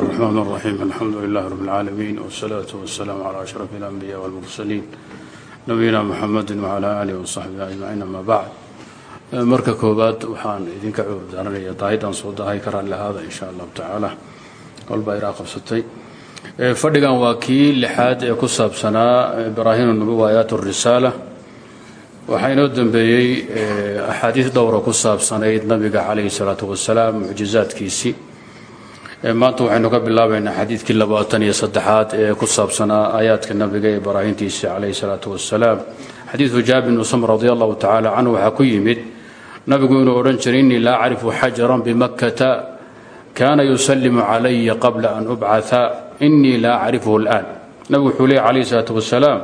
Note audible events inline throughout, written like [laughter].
الرحمن الرحيم الحمد لله رب العالمين والصلاة والسلام على أشرف الأنبياء والمرسلين نبينا محمد وعلى آله وصحبه أجمعين أما بعد marka koobaad waxaan idinka cudur daaranaya daahidaan soo daahay ka raalli ahaada in sha allahu tacaala kolbaa iraa qabsatay fadhigan waa kii lixaad ee ku saabsanaa ibraahim nubuwa aayaat risaala waxaa inoo dambeeyey axaadiis dhowra ku saabsanayd nabiga calayhi salaatu wasalaam mucjizaadkiisii maanta waxaynu ka bilaabaynaa xadiidkii labaatan iyo saddexaad ee ku saabsanaa aayaadka nabiga ee ibraahimtiisa calayhi salaatu wasalaam xadiidu jaabir bn usam radi allahu tacaala canhu waxaa ku yimid nabigu inuu odhan jiray innii la acrifu xajaran bimakkata kaana yusallimu calaya qabla an ubcaa innii la acrifuhu اlآan nabigu wuxuu leey calayhi salaatu wasalaam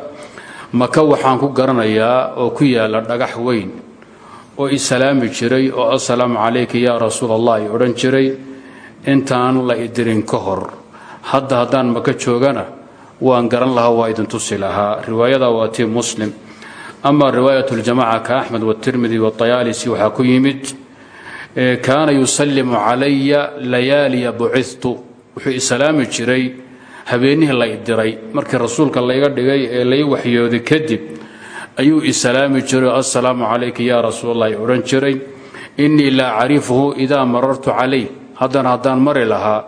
maka waxaan ku garanayaa oo ku yaalla dhagax weyn oo isalaami jiray oo assalaamu calayka ya rasuul allah i odhan jiray intaan la idirin ka hor. Hadda haddaan maka joogana waan garan lahaa waa idin tusi lahaa. Riwaayada waa tii muslim. Ama riwaayat ljamaca ka axmed watirmidi waayaalisi waxaa ku yimid kaana yusalimu calaya layaaliya bucitu wuxuu islaami jiray habeenihii la idiray markii rasuulka layga dhigay ee lay waxyooday kadib ayuu islaami jiray assalaamu calayka yaa rasuulallahi odhan jiray. Innii la acrifuhu idaa marartu calayh haddana haddaan mari lahaa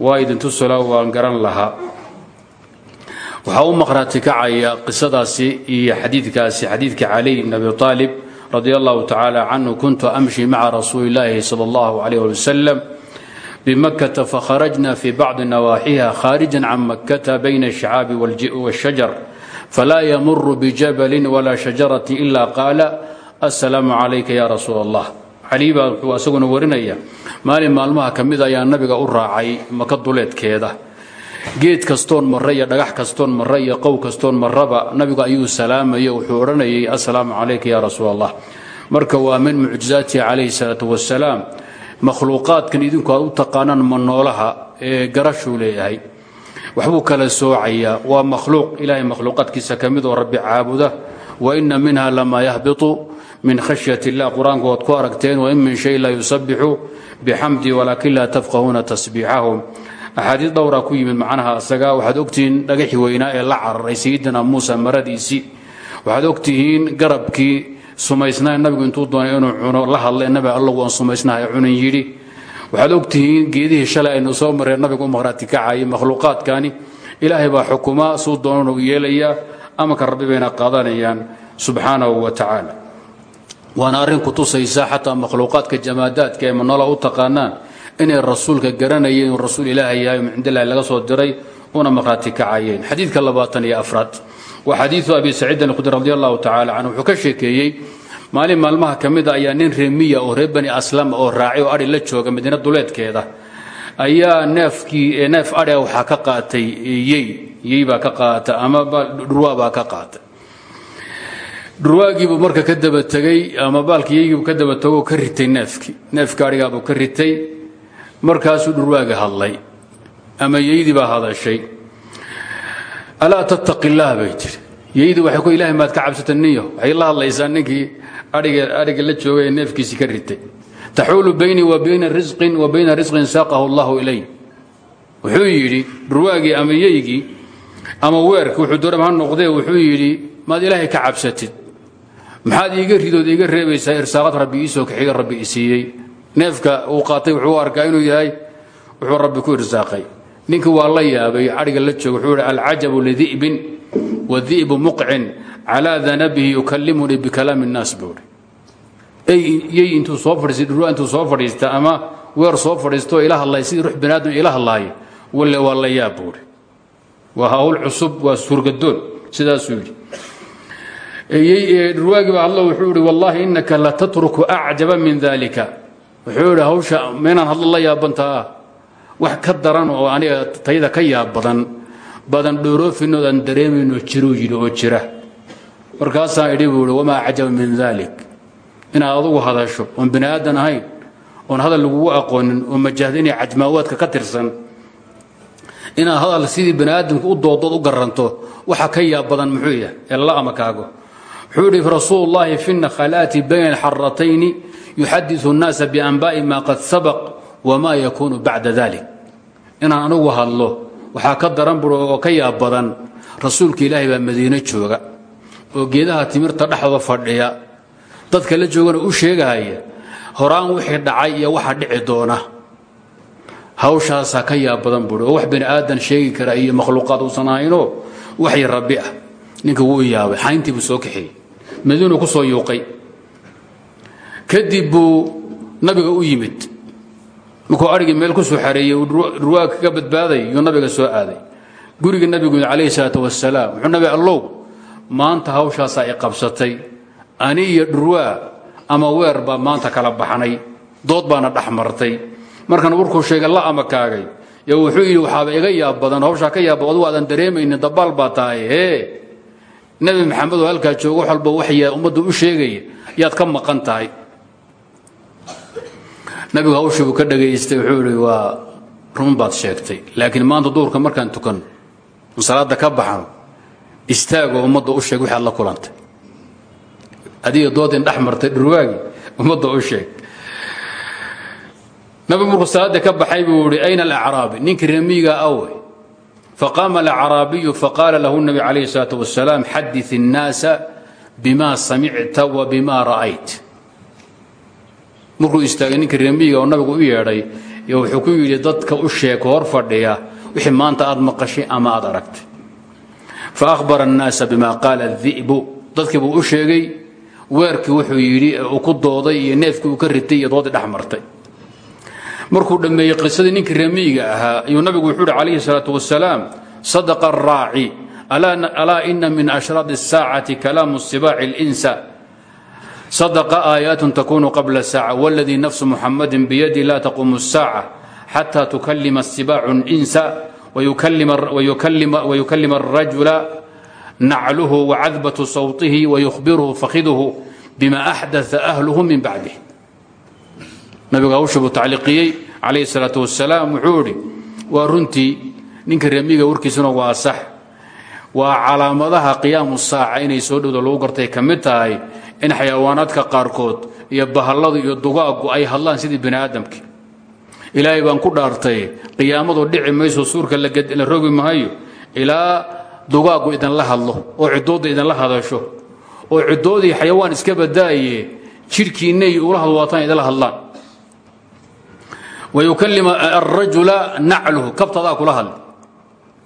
waa idintusula waan garan lahaa. Waxaa u maqhraati kacaya qisadaasi iyo xadiidkaasi xadiidka caliy bn abi aalib radi allahu tacaala canhu kuntu amshi maca rasuuli illaahi sala allahu calayh ali wasalam bimakkata fakharajna fi bacdi nawaaxiha khaarijan can makkata bayna ashicaabi waashajar falaa yamuru bijabalin walaa shajarati ila qaala assalaamu calayka ya rasuul allah cali baa wuxuu asaguna warinaya maalin maalmaha ka mid ayaa nabiga u raacay maka duleedkeeda. Geed kastoon marre iyo dhagax kastoon marre iyo qow kastoon marraba nabigu ayuu salaamayo wuxuu odhanayay assalaamu calayka ya rasuul allah marka waa min mucjizaatihi calayhi salaatu wasalaam makhluuqaadkan idinku aad u taqaanaan ma noolaha ee garashuu leeyahay. Waxbuu kala soocayaa waa makhluuq ilaahay makhluuqaadkiisa ka mid oo rabbi caabuda wa ina minha lamaa yahbitu min khashyat illah qur'aanku ku aragteen wain min shay laa yusabixu bixamdi walaakin laa tafqahuuna tasbiixahum. Axaadiis dhowraa ku yimid macnaha asaga waxaad ogtihiin dhagaxii weynaa ee la cararay sayidina muusa maradiisii. Waxaad ogtihiin garabkii sumaysnaa nabigu intuu doonay inuu cuno la hadlay nabi allow aan sumaysnahay cunan yidhi. Waxaad ogtihiin geedihii shalay aynu soo mareen nabigu u maqhraati kacayay makhluuqaadkani ilaahay baa xukuma suu doonana u yeelayaa amarka rabbi bayna qaadanayaan subxaanahu wa tacaala waana arrin ku tusaysa xataa makhluuqaadka jamaadaadka ee manola u taqaanaan inay rasuulka garanayeen inuu rasuul ilaahay yahay min cindillahi laga soo diray una maqhraati kacayeen. Xadiidka labaatan iyo afraad. Waa xadiidu abi saciidin alkhudri radi allahu canhu wuxuu ka sheekeeyey maalin maalmaha ka mida ayaa nin reemiya oo reer bani aslam oo raacay oo adhi la jooga madiina duleedkeeda. Ayaa neefkii neef adhia waxaa ka qaatay yey yey baa ka qaata ama dhurwaa baa ka qaatay dhurwaagiibuu marka ka daba tegey ama baalki yeygiibuu ka daba tegoo ka ritay neefkii. Neefka adhigaabuu ka ritay. Markaasuu dhurwaagi hadlay ama yeydii baa hadashay. Alaa tattaqi illaah bay tiri ku ilahay maad ka cabsata niyo waxay la hadlaysaa ninkii aiga adhiga la joogay ee ka ritay. Taxuulu baynii wa bayna risqin wa bayna risqin saaqahu allahu ilay wuxuu yidhi dhurwaagii ama yeygii ama weerki wuxuu doonaba ha wuxuu yidhi maad ilaahay ka cabsatid maxaad iiga ridood iiga reebaysaa irsaaqad rabbi iisoo kaxiga rabbi isiiyey neefka uu qaatay wuxuu arkaa inuu yahay wuxuu rabbi ku irsaaqay. Ninkii waa la yaabay adhiga la jooga wuxuu ihi alcajabu lidi'bin wadi'bu muqcin calaa danabihi yukallimunii bikalaami nnaas buuhi yey intuu soo fadhiistay dhurwaa intuu soo fadhiista ama weer soo fadhiistaoo ila hadlay sidii ruux bani aadam ila hadlaayo walle waa la yaab buuhi waa hawl cusub waa suurgadoon sidaasuu yidhi dhurwaagii baa hadlo wuxuu ihi wallaahi innaka latatruku acjaba min dalika wuxuu idhi hawsha maynaan hadlo la yaabantaa wax ka daran oo aniga tayada ka yaab badan badan dhooroofinoodan dareemayno jiruu yidhi oo jira. Markaasaan idhi buu ihi wamaa acjaba min dalik inaad adugu hadasho oon bani aadan ahayn hadal lagugu aqoonin oo majahdinii cajmaawaadka ka tirsan. Inaad hadal sidii aadamka u doodood u garanto waxa ka yaab badan muxuu yahay ee lala amakaago wuxuu idhi rasuulu llaahi fi nakhalaati bayna alxaratayni yuxadiثu الnaasa bianbaa'i ma qad sabaq wma yakuunu bacda dalik inaan anigu hadlo waxaa ka daran bur oo ka yaab badan rasuulka ilaahay baa madiine jooga oo geedaha timirta dhexdooda fadhiya dadka la joogana u sheegahaya horaan wixii dhacay iyo waxa dhici doona hawshaasaa ka yaab badan buui oo wax bani aadan sheegi kara iyo makhluuqaad uusan ahaynoo waxay rabbi ah ninka wuu yaabay xayntii buu soo kaxeeyey madiinuu ku soo yuuqay. Kadib buu nabiga u yimid. Markuu arigii meel ku soo xareeyey ruwaag kaga badbaaday yuu nabiga soo aaday. Guriga nabigu calayhi salaatu wasalaam wuxuu nabi allow maanta hawshaasaa i qabsatay. Ani iyo dhurwaa ama weer baa maanta kala baxnay. Dood baana dhex martay. Markan warkuu sheegay la ama kaagay. Yo wuxuu yidhi waxaaba iga yaab badan hawshaa ka yaab adu aadan dareemaynin dabaal baa tahay. Hee nebi maxamed oo halkaa jooga wax walba waxya ummaddu u sheegaya yaad ka maqan tahay. Nabigu hawshii buu ka dhagaystay wuxuu yidhi waa run baad sheegtay laakiin maanta duurka markaan tukan salaada ka baxno istaagoo ummadda u sheeg wixi aad la kulantay. Adiga doodin dhex martay dhurwaagi u sheeg. Nabigu markuu ka baxay buu yihi ayna alacraabi ninkii remiiga awe فقام alcaraabiyu فقال lahu النبي عليه salaatu والسلام حدث الناس bima سمعت wa رأيت. ra'ayt markuu istaagay ninkii reemiyiga oo nabigu u yeedhay yo wuxuu ku yidhi dadka u sheeg hor fadhiya wixii maanta aad maqashay ama aad aragtay fa ahbara annaasa bima qaala adi'bu dadkii buu u sheegay weerkii ku dooday iyo neefkii uu ka ritay iyo doodii dhex markuu dhammeeyey qisadii ninkii remiiga ahaa ayuu nabigu wuxuu uhi calayhi الsalaaة wasalaam sadaqa الraaci alaa ina min ashraad الsaacati kalaamu sibaaci اlinsa sadaqa aayaat takunu qabla saaca wاladii nafsu muxamadi biyadi la taquumu الsaaca xata tukalima الsibaacu اlinsa wayukalima الrajula nacluhu wacadbaة sawطihi wayukhbiruhu fakhiduhu bima axdaa ahluhu min bacdih nabigu hawsha buu tacliiqiyey calayhi salaatu wasalaam wuxuu idhi waa runtii ninka remiga warkiisuna waa sax. Waa calaamadaha qiyaamu saaca inay soo dhowda lagu gartay ka mid tahay in xayawaanaadka qaarkood iyo bahalladu iyo dugaaggu ay hadlaan sidii bani aadamkii ilaahay baan ku dhaartay qiyaamadu dhici mayso suurka la rogi maayo. Ilaa dugaaggu idinla hadlo oo ciddoodda idinla hadasho oo ciddoodii xayawaan iska badaaye jidhkiinay ula hadwaataan idinla hadlaan wayukalima arajula nacluhu kabtadaa kula hadli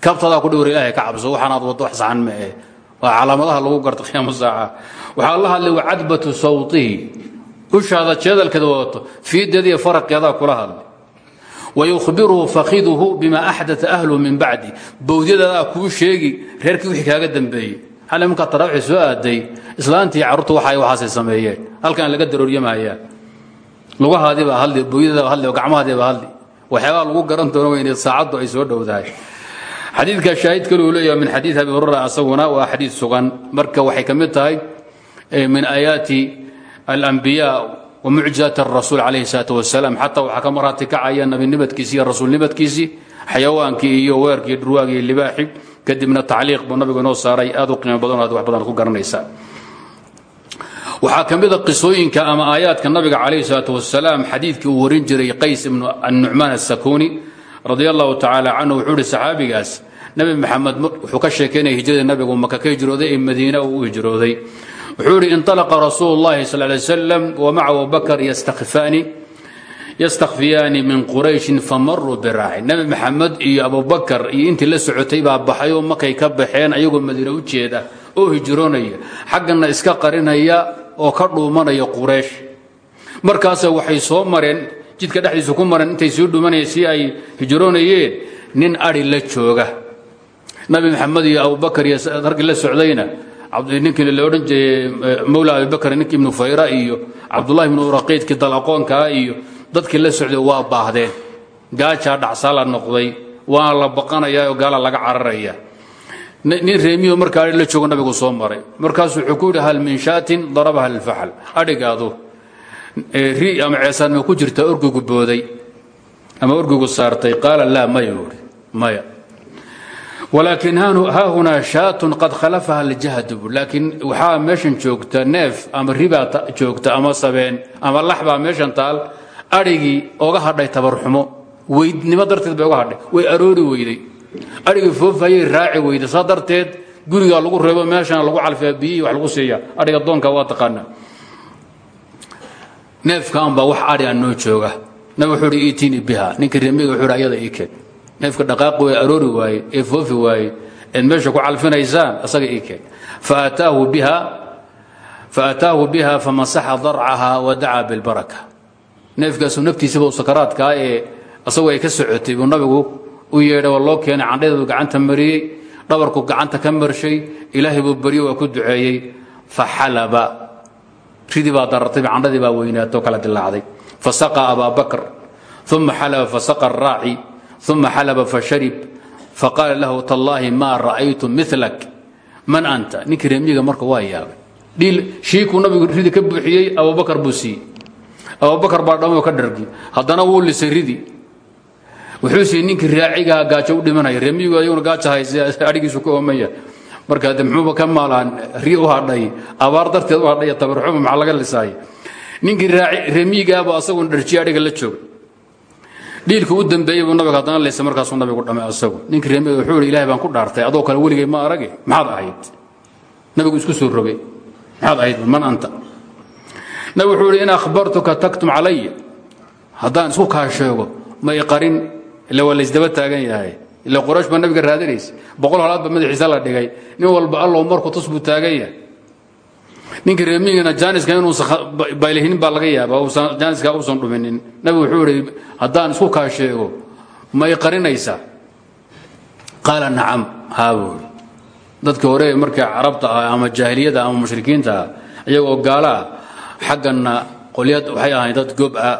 kabtadaa ku dhowr ilahay ka cabso waxaanaad waddo wax saxan ma eh waa calaamadaha lagu garto qiyaamu saaca waxaa la hadlay wacadbatu sawtihi ushaada jeedalkeeda wadato fiideediiyo faraqeedaa kula hadlay wayukhbiruhu fakhiduhu bima axdaa ahluhu min bacdi bowdyadadaa kuu sheegi reerkii wixii kaaga dambeeyey xalay markaa taraawixii soo aaday islaantii carruurta waxa waxaasay sameeyeen halkan laga darooryamayaa lugahaadiibaa hadli booyadadaa hadli oo gacmahaadiibaa hadli waxyaabaha lagu garan doono weyneed saacaddu ay soo dhowdahay. Xadiidka shaahid kale uu leeyahay min xadiid abi hurara asaguna waa xadiid sugan. Marka waxay ka mid tahay min aayaati alambiyaa wa mucjizaati arasuul calayhi salaatu wasalaam xataa waxaa ka marhaati kacaya nabinimadkiisi iyo rasuulnimadkiisii xayawaankii iyo weerkii dhurwaagii libaaxi kadibna tacliiq buu nabigu inoo saaray. Aad u qiimo badan aad wax badan ku garanaysaa waxaa ka mida qisooyinka ama aayaadka nabiga calayhi salaatu wasalaam xadiidkii uu warin jiray qays ibnu annucmaan asakuni radia allahu tacaala canhu wuxuu ihi saxaabigaas maxamed wuxuu ka sheekaynaya hijradii nabigu maka ka hijrooday ee madiina uu hijrooday. Wuxuu ihi inطalaqa rasuulu اllahi sal lay slam wamaca abubakr yastakfiyaani min qurayshin famaruu biraacin nebi maxamed iyo abubakar iyo intii la socotay baa baxay oo makay ka baxeen ayagoo madiine u jeeda oo hijroonaya. Xaggana iska qarinaya oo ka dhuumanaya quraysh. Markaase waxay soo mareen jidka dhexdiisa ku mareen intay sii dhumanayeen si ay hijroonayeen nin ari la jooga. Nabi maxamed iyo abubakar iyo ragii la socdayna ninkii la odhan jiray mawla abibakr ninkii ibnu fayra iyo cabdullahi ibnu uraqiidkii dalaqoonkaa iyo dadkii la socday waa baahdeen. Gaajaa dhacsaa la noqday waana la baqanayaa oo gaala laga cararaya nin reemiyo markaa la joogo nabigu soo maray. Markaasuu wuxuu ku yidhi hal min shaatin darabaha lilfaxal adhigaadu ri ama ceesaan ma ku jirtaa orgigu booday. Ama orgigu saartay. Qaala laa maya uhi maya. Walaakin haahunaa shaatun qad khalafaha aljahdu. Laakiin waxaa meeshan joogta neef ama ribaa joogta ama sabeen ama laxbaa meeshan taal adhigii oga hadhay tabarxumo weydnimo darteed bay uga hadhay. Way aroori weyday adhigii foofayay raaci weyday saa darteed lagu reebo meeshana lagu calfiyaa biyihii wax lagu siiya. Adhiga doonka waa taqaanaa. Neefkaan baa wax adhi a jooga. Nabig wuxuu hi iitiini biha ninka reemiga wuxuu ii keen. Neefka dhaqaaqi way aroori waaye ee foofi waaye eed meesha ku calfinaysaan asaga ii keen. Faataahu biha faataahu biha famasaxa darcaha wa dacaa bilbaraka. Neefkaasu naftiisaba sakaraadkaa ee asagoo ay ka socotay nabigu u yeedhay waa loo keenay candhadeedu gacanta mariyey dhabarku gacanta ka marshay ilaahay buu baryo waa ku duceeyey. Faxalaba ridii baa darartay candhadii baa kala dilaacday fasaqa abaa bakr uma xalaba fasaqa araaci uma xalaba fasharib faqaala lahu tallaahi maa ra'aytu milak man anta? Ninkii reemiga marka waa yaabay. Dhiil shiikuu nabigu ridi ka buuxiyey abubakar buu abubakar baa dhammo ka dhargi haddana wuu lisay ridi wuxuu siiyey ninkii raacigaha gaajo u dhimanaya reemiyigu ayaguna gaajo hayse adhigiisu oomaya marka de ka maalaan ri u hadhay abaar darteed u hadhay tabarxuma maxaa laga lisaaya ninkii reemiyigaaba asaguna dharjiye adhiga la jooga dhiilka u dambeeyey buu nabiga haddana leysa markaasuu nabigu dhamay asagu. Ninkii reemiga wuxuu ihi baan ku dhaartay. Adoo kale weligay ma arage maxaad ahayd? Nabigu isku soo rogay. Maxaad ahayd man anta? Nabigu wuxuu ihi akhbartuka taktum calaya. Haddaan isku kaa sheego ma i qarin ila waa laysdaba taagan yahay. Ila qoraysh baa nabiga raadinaysa. Boqol halaad ba madaxiisa la dhigay. Nin walba allow markuu tus buu taagan yahay. Ninkii reemigana jaaniska inuusan baylihinin baa laga yaabaa. Uusan jaaniska uusan dhuminin. Nabigu wuxuu ihi haddaan isku kaa sheego ma i qarinaysaa? Qaala nacam haa buu ihi dadkii hore markii carabta ah ama jaahiliyada ama mushrikiinta ah iyagoo gaala ah xagganna qolyad waxay ahayn dad gob ah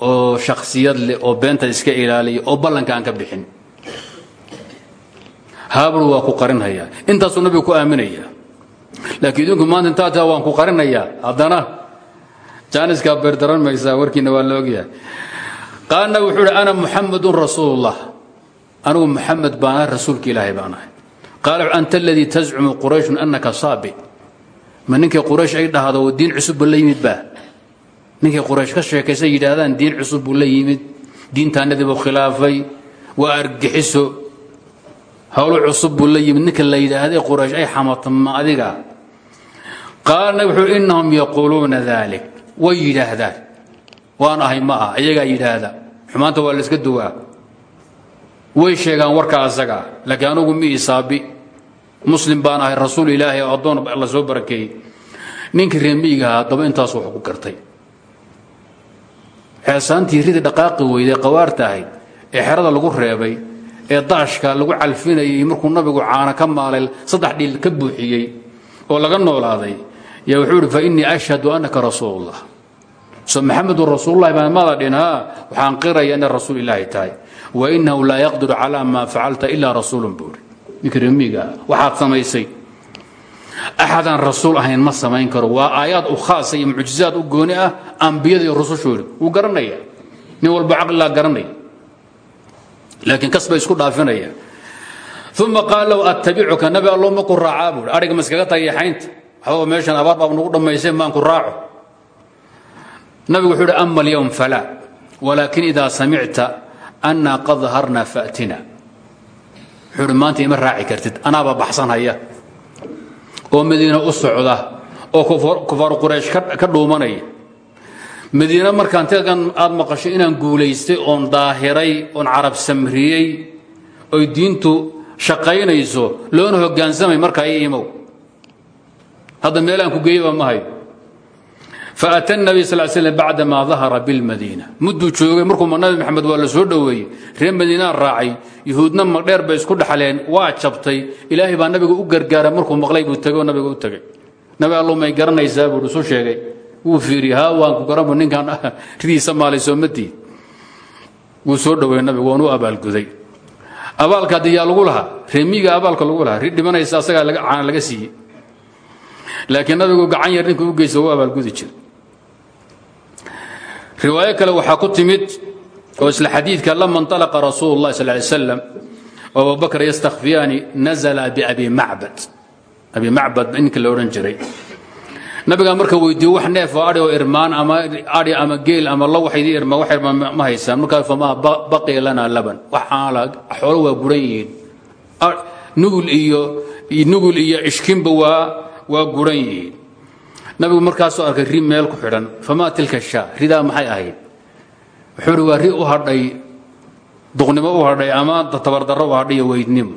oo shaksiyad leh oo beenta iska ilaaliya oo ballanka aan ka bixin. Haabur waa ku qarinhayaa intaasuu nabigu ku aaminaya laakiin idinku maanta intaa taa waan ku qarinayaa haddana jaaniskaa beerdaran maysaa warkiina waa la ogyahay. Qaala nabi wuxuu ana muxamadun rasuulullah. Anigu muxamed baan ahay rasuulka ilaahay baan anta aladii tascumu qurayshun annaka saabi. Ma ninkii ay dhahdo diin cusub buu la yimid baa ninkii quraysh ka sheekaysa yidhaahdaan diin cusub buu la yimid. Diintaanadii buu khilaafay. Waa argixiso. Howlo cusub buu la yimid. Ninka la yidhaahday quraysh ay xamato ma adiga? Qaala wuxuu innahum yaquuluuna dalik way yidhaahdaan. Waan ahay ma ah iyagaa xumaanta waa la iska duwaa. Way sheegaan warka asaga laakiin anugu mi isaabi? Muslim baan ahay rasuul ilaahay oo addoon la soo barakeeyey ninkii reemiyigaha haddaba intaas wax ku gartay xeesaantii ridi dhaqaaqi weyday qawaarta ee xerada lagu reebay ee daashka lagu calfinayay markuu nabigu caana ka maalay saddex dhiil ka buuxiyey oo laga noolaaday yaa wuxuu ihi fa innii ashhadu annaka rasuulullah. So maxamedun rasuululahi baan haa waxaan qiraya inay rasuul ilaahi tahay. Wa innahu laa yaqdiru calaa maa facalta ilaa rasuulun buu ihi ninkii remiga waxaad samaysay axadaan rasuul ahayn ma samayn karo. Waa aayaad u khaasa iyo mucjizaad u gooni ah ambiyada iyo rusushoodi wuu garanaya. Nin walba caqlilaa garanaya. Laakiin kas isku dhaafinaya. Uma qaal low attabicuka nabi ma ku raacaa buui adhiga ma meeshan abaar baab nagu dhammaysay maan ku raaco. Nabigu wuxuu uhi ama alyowm falaa walaakin idaa samicta annaa qad daharna faatina wuxuu uhi raaci kartid anaaba baxsanhaya oo madiine u socda oo kufaaru quraysh ka dhuumanaya madiine markaan tegan aad maqasho inaan guulaystay oon daahiray oon carab samriyey oy diintu shaqaynayso loona hoggaansamay markaa ii imow. Hadda meelaan ku geeyaba ma hayo faata nabiy sal slm bacdamaa dahara bilmadiina mudduu joogay markuu nabi maxamed waa la soo dhoweeyey reer madiinaan raacay yuhuudna madheer bay isku dhexleen waa jabtay ilaahay baa nabiga u gargaara markuu maqlay buu tegey oo nabiga u tegey nabi allo may garanaysaa buu isu sheegay wuu fiiriye haa waan ku garanbu ninkaan ridiisa maalay soomadiid wuu soo dhoweeyey nabigu waan u abaalguday abaalka haddi yaa lagu lahaa reemiga abaalka lagu lahaa ri dhimanaysa asagaa caana laga siiyey laakiin nabigu gacan yar ninkuu u geysta u abaalgudi jira riwaayo kale waxaa ku timid oo isla xadiidka lama nطalaqa rasuul اllahi sal lay slam oo abubakr yastakhfiyaani nazla biabi macbad. Abi macbad ninka la odhan jiray. Marka weydiiye wax neefoo ai oo irmaan ama ai ama geel ama lo waxaydii irma wax irma ma haysaan markaa famaa baqi lana laban. Waxaala xoolo waa guran nugul iyo nugul iyo ishkinba waa waa guran nabigu markaasoo arkay ri meel ku xidhan famaa tilka shaa? Ridaa maxay ahayd? Wuxuu waa ri u hadhay duqnimo u hadhay ama tabardarro u hadhay iyo weydnimo.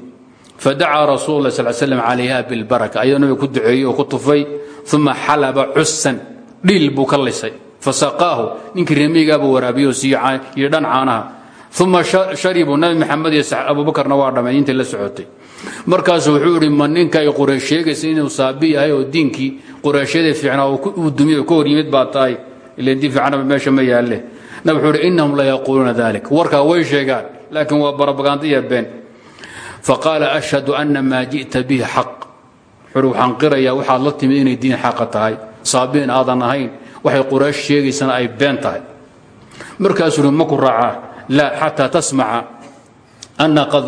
Fadacaa rasuul lah sal slam calayha bilbaraka ayadoo nabiga ku duceeyey oo ku tufay uma xalaba cusan dhiil buu ka lisay. Fasaqaahu ninkii reemigaabuu waraabiyo siiyo dhan caanaha. Uma sharibuu nabi maxamed iyo abubakarna waa dhamay intii la socotay. Markaasu wuxuu ihi ma ninka ay qureesh sheegaysa inuu saabi yahay oo diinkii qureeshyada fiicnaa uu dumiy oo ka hor yimid baa tahay. Ilan diin fiicnaba meesha ma yaalle. Nabig wuxuu ihi innahum la yaquuluuna dalik warkaa way sheegaan laakiin waa barabagaandiya been. Faqaala ashhadu ana maa ji'ta bihi xaq. Wuxuuhi waxaan qirayaa waxaad la timid inay diin xaqa tahay. Saabiin aadan ahayn waxay quraysh sheegaysana ay been tahay. Markaasuu uhi ma ku raacaa? Laa xataa tasmaca ana qad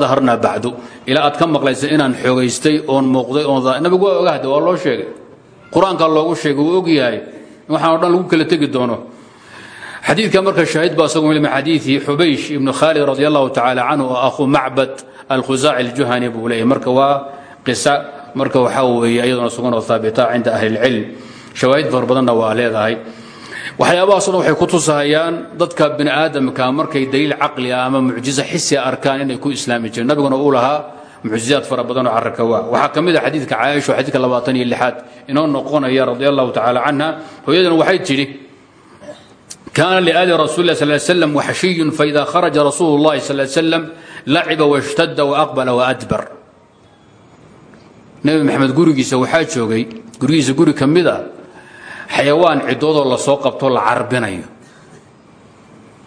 daharnaa bacdu ilaa aad ka maqlaysa inaan xoogaystay oon muuqday oon nabigu waa ogahde waa loo sheegay qur'aankaa loogu sheegay wuu og yahay waxaan o dhan lagu kala tegi doono xadiidka marka shaahid ba isagu min xadiidi xubaysh ibnu khaalid radi allahu tacaala canhu oo akhuu macbad alkhusaaci aljuhani buu leeyahy marka waa qisa marka waxaa weeye iyaduna sugan oo haabita ahli اlcilm shawaahid far badanna waa leedahay waxyaabahaasoo dhan waxay ku tusahayaan dadka bini markay daliil caqli ah ama mucjizo xisia arkaan inay ku islaami jireen. Nabiguna uu lahaa mucjizaad fara badan oo carraka waa. Waxaa ka mid a xadiidka caaisha oo xadiidka labaatan iyo lixaad inoo noqonaya radi allahu tacaala canha. Hooyadana waxay tidhi kaana liali rasuuli lah sal slam waxshiyun faida kharaja rasuulu llahi sal slam laciba washtada waaqbala waadbar nebi maxamed gurigiisa waxaa joogay. Gurigiisa guri ka xayawaan cidoodoo la soo qabtoo la carbinayo.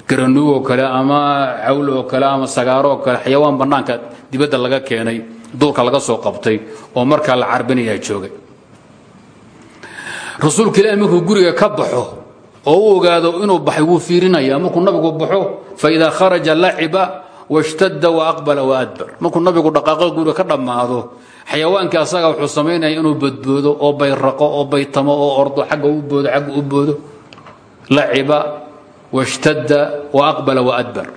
Garanuug oo kale ama cawl oo kale ama sagaaro oo kale xayawaan bannaanka dibadda laga keenay duurka laga soo qabtay oo markaa la carbinayaa joogay. Rasuulka ilaahi markuu guriga ka baxo oo u ogaado inuu baxay wuu fiirinaya markuu nabigu baxo faidaa kharaja laciba washtada waaqbala waadbar markuu nabigu dhaqaaqo guriga ka dhammaado xayawaankii asaga wuxuu samaynaya inuu badboodo oo bayraqo oo baytamo oo ordo agga u boodo agga u boodo. Laciba washtada waaqbala waadbar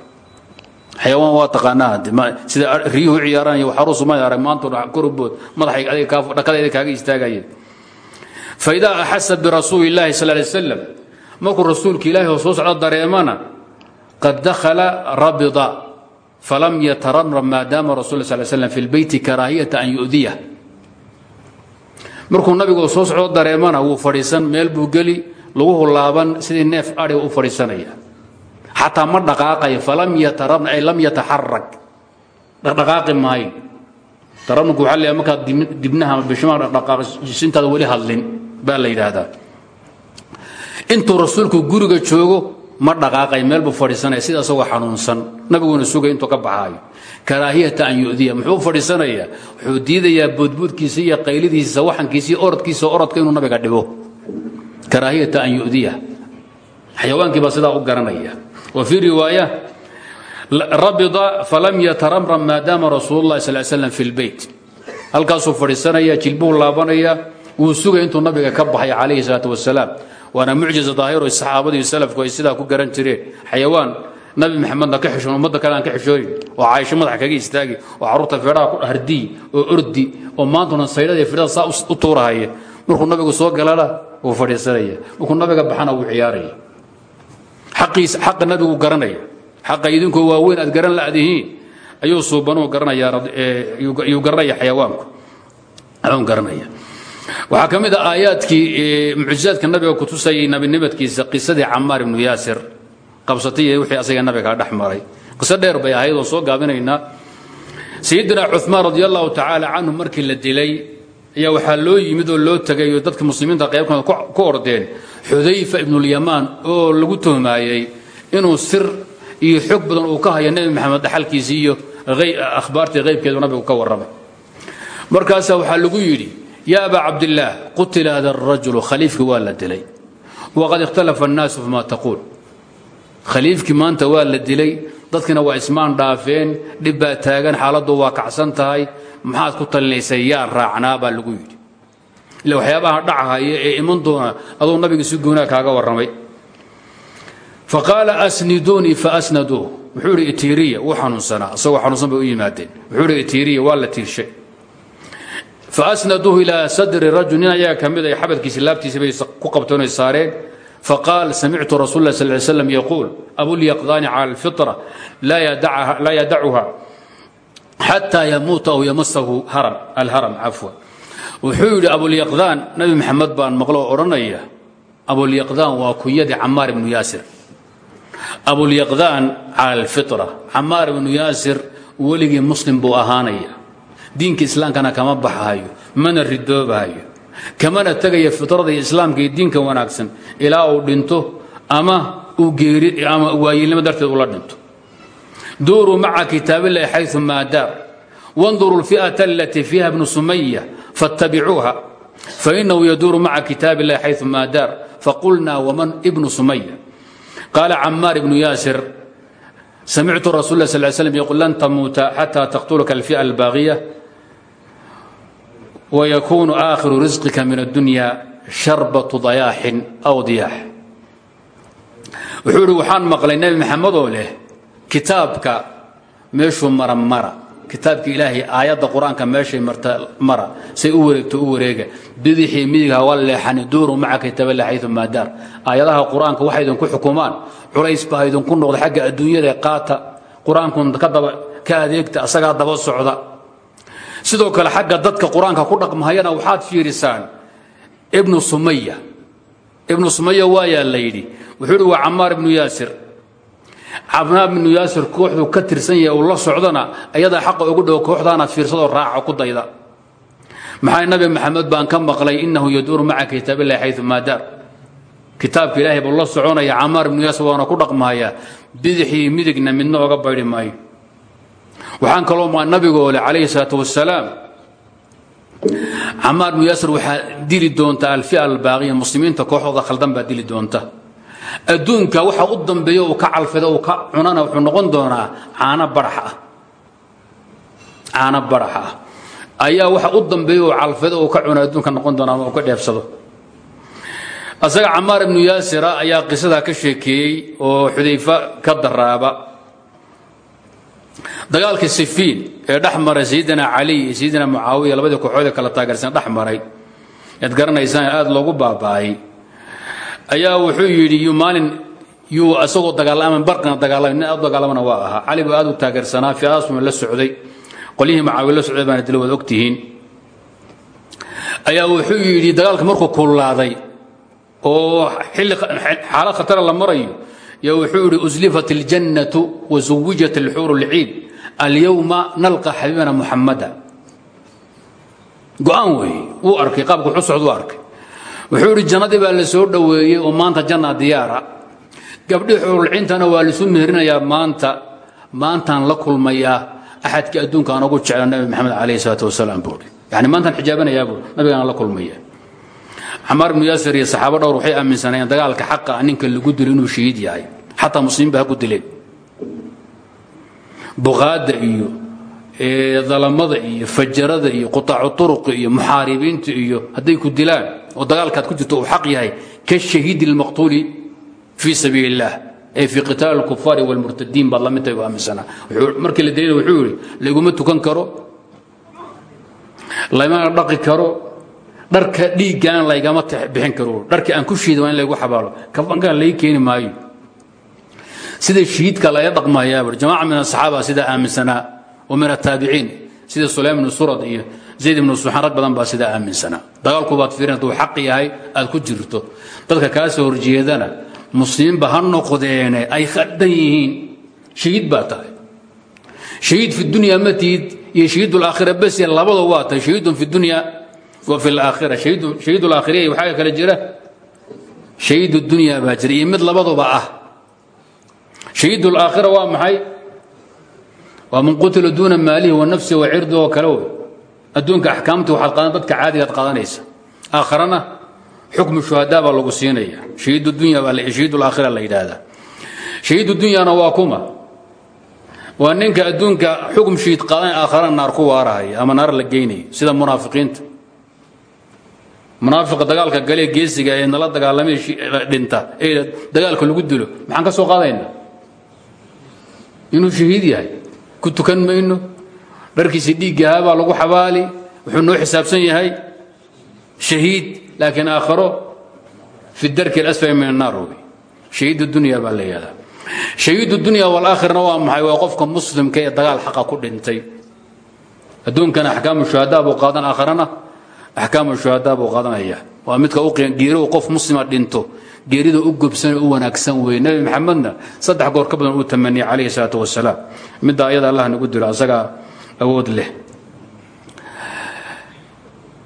xayawaan waa taqaanaa sida riyuhu ciyaaranayo xaruusu ma arag maanta korubood madaxay dhakadayda kaaga istaagayeen. Faidaa axasa birasuuli illaahi sal lay slam markuu rasuulka ilaahi oo soo socdo dareemana qad dakhala rabida falam yataramram maadaama rasul sal slam fi lbeyti karaahiyata an yu'diyah markuu nabigu soo socdo dareemana wuu fadhiisan meel buu geli laguhu laaban sidii neef adhiga u fadhiisanaya. Xataa ma dhaqaaqayo falam yataramna ay lam yataxarag dhaqdhaqaaqi maayo. Taramnku waxaa leeyahay markaad dibnaha ama bishimaha dhaqdhaqaaqisintaada weli hadlin baa la yidhaahdaa. Intuu rasuulku guriga joogo ma dhaqaaqay meel buu fadhiisanaya sida xanuunsan. Nabiguna sugay intuu ka baxaayo. Karaahiyata an yu'diya muxuu fadhiisanayaa wuxuu diidayaa boodboodkiisa iyo qaylidiisa waxankiisa orodkiisa orodka inuu nabiga dhibo. Karaahiyata an yu'diya. Xayawaankii baa u garanaya. Wa fii riwaaya rabida falam yataramram maadaama rasuulu llahi sal slam fi lbeyt halkaasuu fadhiisanaya jilbuhu laabanaya wuu sugay intuu nabiga ka baxay calayhi salaatu wasalaam waana mucjiza daahiro saxaabadii salafku ay sidaa ku garan jireen. Xayawaan nabi maxamedna ka xishoon ummadda kale aan ka xishooyin oo caaisho madaxa kaga istaagi oo carruurta feedhaha ku hardiy oo ordi oo maantuna saydhada iyo fidhada saa u tuurahaya. Markuu nabigu soo galana wuu fadhiisanaya. Markuu nabiga baxana wuu ciyaaraya. Xaqiisa xaqa nabigu garanaya. Xaqa idinkoo waaweyn aad garan la'dihiin ayuu suubanuu garanaya yuu garanaya xayawaanku. Ayuu garanaya waxaa ka mid a aayaadkii mucjizaadka nabiga ku tusayay nabinimadkiisa qisadii camaar ibnu yaasir. Qabsatay wixii asaga nabiga dhex maray. Qiso dheer bay ahayd oo soo gaabinaynaa sayidina cumaan radi allahu tacaala markii la dilay ayaa waxaa loo yimid oo loo tegay oo dadka muslimiinta qaybkooda ku ordeen xudayfa ibnulyamaan oo lagu tuhmaayey inuu sir iyo xog badan uu ka hayo nebi maxamed dhaxalkiisii iyo akhbaartii qaybkeedu nabigu ka warramay. Markaasaa waxaa lagu yidhi ya abaa cabdillaah qutila hada arajulu khaliifkii waa la dilay. Waqad ikhtalafa annaasu fima taquul. Khaliifkii maanta waa la dilay. Dadkina waa ismaan dhaafeen dhib baa taagan xaaladdu waa kacsan tahay. Maxaad ku talinaysay yaa raacnaa baa lagu yidhi. Ila waxyaabaha dhachaya ee iman doona aduu nabiga si goonaa kaaga warramay. Faqaala asniduunii faasnaduuh wuxuu idhi itiiriya wuu xanuunsanaa isagoo faasnaduuhu ilaa sadri rajul nin ayaga ka mid ay xabadkiisa laabtiisa bay ku qabteen oy saareen faqaal samictu rasul lah sal slam yaquul abulyaqdaani cala alfitra laa yadacuha xataa yamuuta aw yamasahu alharam cafwa wuxuu yidhi abulyaqdaan nabi maxamed baan maqlo oo odhanaya abulyaqdaan waa kunyadii camaar ibnu yaasir abulyaqdaan cala alfitra camaar ibnu yaasir weligii muslim buu ahaanaya diinka islaamkana kama baxahayo mana ridoobahayo kamana tegaya fitrada iyo islaamka iyo diinka wanaagsan ilaa uu dhinto ama uu geeri ama waayilnimo darteed ula dhinto duuruu maca kitaabillahi xayu maa daar wاnduruu اlfi'ata alatii fiiha bnu sumaya faاtabicuuha fainahu yaduuru maca kitaab اllahi xayu maa daar faqulna wman ibnu sumaya qaala camaar ibnu yaasir samictu rasul lah sal slm yqul lan tamuuta xata taqtulka alfi'a albaaqiya wayakuunu aakhiru risqika min addunya sharbatu dayaaxin aw diyaax wuxuu idhi waxaan maqlay nebi maxamed oo leh kitaabka meeshuu mara mara kitaabka ilaahay aayadda qur'aanka meeshay marta mara say u wareegto u wareega bidixii midiga hawa leexani duuru macaka tabala xayu maadaar aayadaha qur'aanka waxay idinku xukumaan culays baa idinku noqda xagga qur'aankun ka adeegta daba socda sidoo kale xagga dadka qur'aanka ku dhaqmahayana waxaad fiirisaan ibnu sumaya ibnu sumaya waayaa la yidhi wuxuu waa camaar ibnu yaasir. Camaar ibnu yaasir kooxduu ka tirsan yahay uu la socdana ayadaa xaqa ugu dhow kooxdaanaad fiirsadoo raaca ku dayda. Maxaa nabi maxamed baan ka maqlay innahu yaduuru maca kitaabillahi xayu maa daar. Kitaabka ilaahay buu la soconaya camaar ibnu yaasir waana ku dhaqmahayaa bidixii midigna midna oga baydhi waxaan kaloo maa nabigoo leh calayhi salaatu wasalaam camaar bnu yaasir waxaa dili doonta alfia albaaqiya muslimiinta kooxdooda khaldan baa dili doonta. Adduunka waxa u dambeeya uu ka calfida uu ka cunana wuxuu noqon doonaa caano barax ah. Caano ah. Ayaa waxa u dambeeya uu calfida uu ka cuna adduunka noqon doona uu ka dheefsado. Asaga camaar ibnu yaasira ayaa qisadaa ka sheekeeyey oo xudayfa ka daraaba dagaalkii sifiin ee dhex maray cali iyo sayidina mucaawiya labadii kooxood ee kala taageersan dhex maray ead garanaysaan aada loogu baaba'ay ayaa wuxuu yidhi maalin yuu isagoo dagaalama barqina dagaalamay nin aad dagaalamana waa ahaa. Cali buu aad u taageersanaa fiaasuma la socday qolyihii mucaawiya la socday baana dila wada ogtihiin. Ayaa wuxuu yidhi dagaalka markuu kullaaday oo xilli xaalad khatara la marayo yo wuxuu yidhi uslifat اljannatu wasuwijat اlxuur اlciid alyowma nalqa xabiibana muxamada go-aan weeye wuu arkay qaabka wuxuu socda u arkay wuxuu yidhi jannadii baa la soo dhoweeyey oo maanta janna diyaara gabdhii xuurulcintana waa laisu meherinayaa maanta maantaan la kulmayaa axadkii adduunka aan ugu jecla nabi maxamed calayh isalaatu wasalaam buuhi yani maantaan xijaabanayaa buui nabigaana la kulmaya camaar ibnu yaasir iyo saxaabo dhowr waxay aaminsanayeen dagaalka xaqa ninka lagu dilo inuu shahiid yahay xataa muslimiinba ha ku dileen buqaadda iyo dalamada iyo fajarada iyo qutaacu turuqi iyo muxaaribiinta iyo hadday ku dilaan oo dagaalkaad ku jirto uu xaq yahay ka shahiidi lmaqtuuli fii sabiili اllah ee fii qitaali اlkufaari wاlmurtadiin baad lamid tahay u aaminsanaa markii la dilina wuxuu yidhi layguma tukan karo lamana dhaqi karo Dharka dhiiggaan laygama bixin karo. Dharkii aan ku shiida waa in laygu xabaalo. Kafankaan lay keeni maayo. Sida shiidka laga dhaqmayaa bur jamaaca min asaxaaba sidaa aaminsanaa wa min ataabiciin sida sulaym ibnu surad iyo zayd ibnu suxaan rag badan baa sidaa aaminsanaa dagaalku baad fiirin hadduu xaq yahay aad ku jirto. Dadka kaa soo horjeedana muslimiinba ha noqdeene ay khaldan yihiin. Shahiid baa tahay. Shahiid fi dunya ma tihid iyo shahiid alaakhira bes labada waa tahay. Shahiidun fi dunya wa fi alaakhira shahiid alaakhiriya waxaa kale jira shahiid dunya baa jira iyo mid labaduba ah. Shahiid alaakhira waa maxay? Waa man qutila duuna maalihi wa nafsihi wa cirdihi oo kale wey adduunka axkaamta waxaad qaadan dadka caadigaad qaadanaysa. Aakharana xukmu shuhadaa baa lagu siinaya. Shahiid alaakhira la yidhaahdaa. Shahiid dunyana waa kuma. Waa ninka adduunka xukm shahiid qaadanaya aakhara naar ku waarahaya ama naar la geynaya sida munaafiqiinta munaafiqa dagaalka galee geesiga ee nala dagaalamay dhinta ee dagaalka lagu dilo maxaan ka soo qaadaynaa inuu shahiid yahay. Ku tukan mayno. Dharkiisii dhiiggahaa baa lagu xabaali. Wuxuu noo xisaabsan yahay. Shahiid laakiin aakharo. Fi darki alasfali min annaar. Wey shahiid dunya baa la yihahdaa shahiid dunya walaakhirna waa maxay? Waa qofka muslimka ee dagaal xaqa ku dhintay. Adduunkana axkaamu shuhadaa buu qaadan aakharana axkaamu shuhadaa buu qaadanaya. Waa midka geeridu qof muslima dhinto geerida u gobsan u wanaagsan weeye. Nebi maxamedna saddex goor ka badan uu tamaniyey calayhi salaatu wasalaam midda ayada allah nagu dilo asagaa awood leh.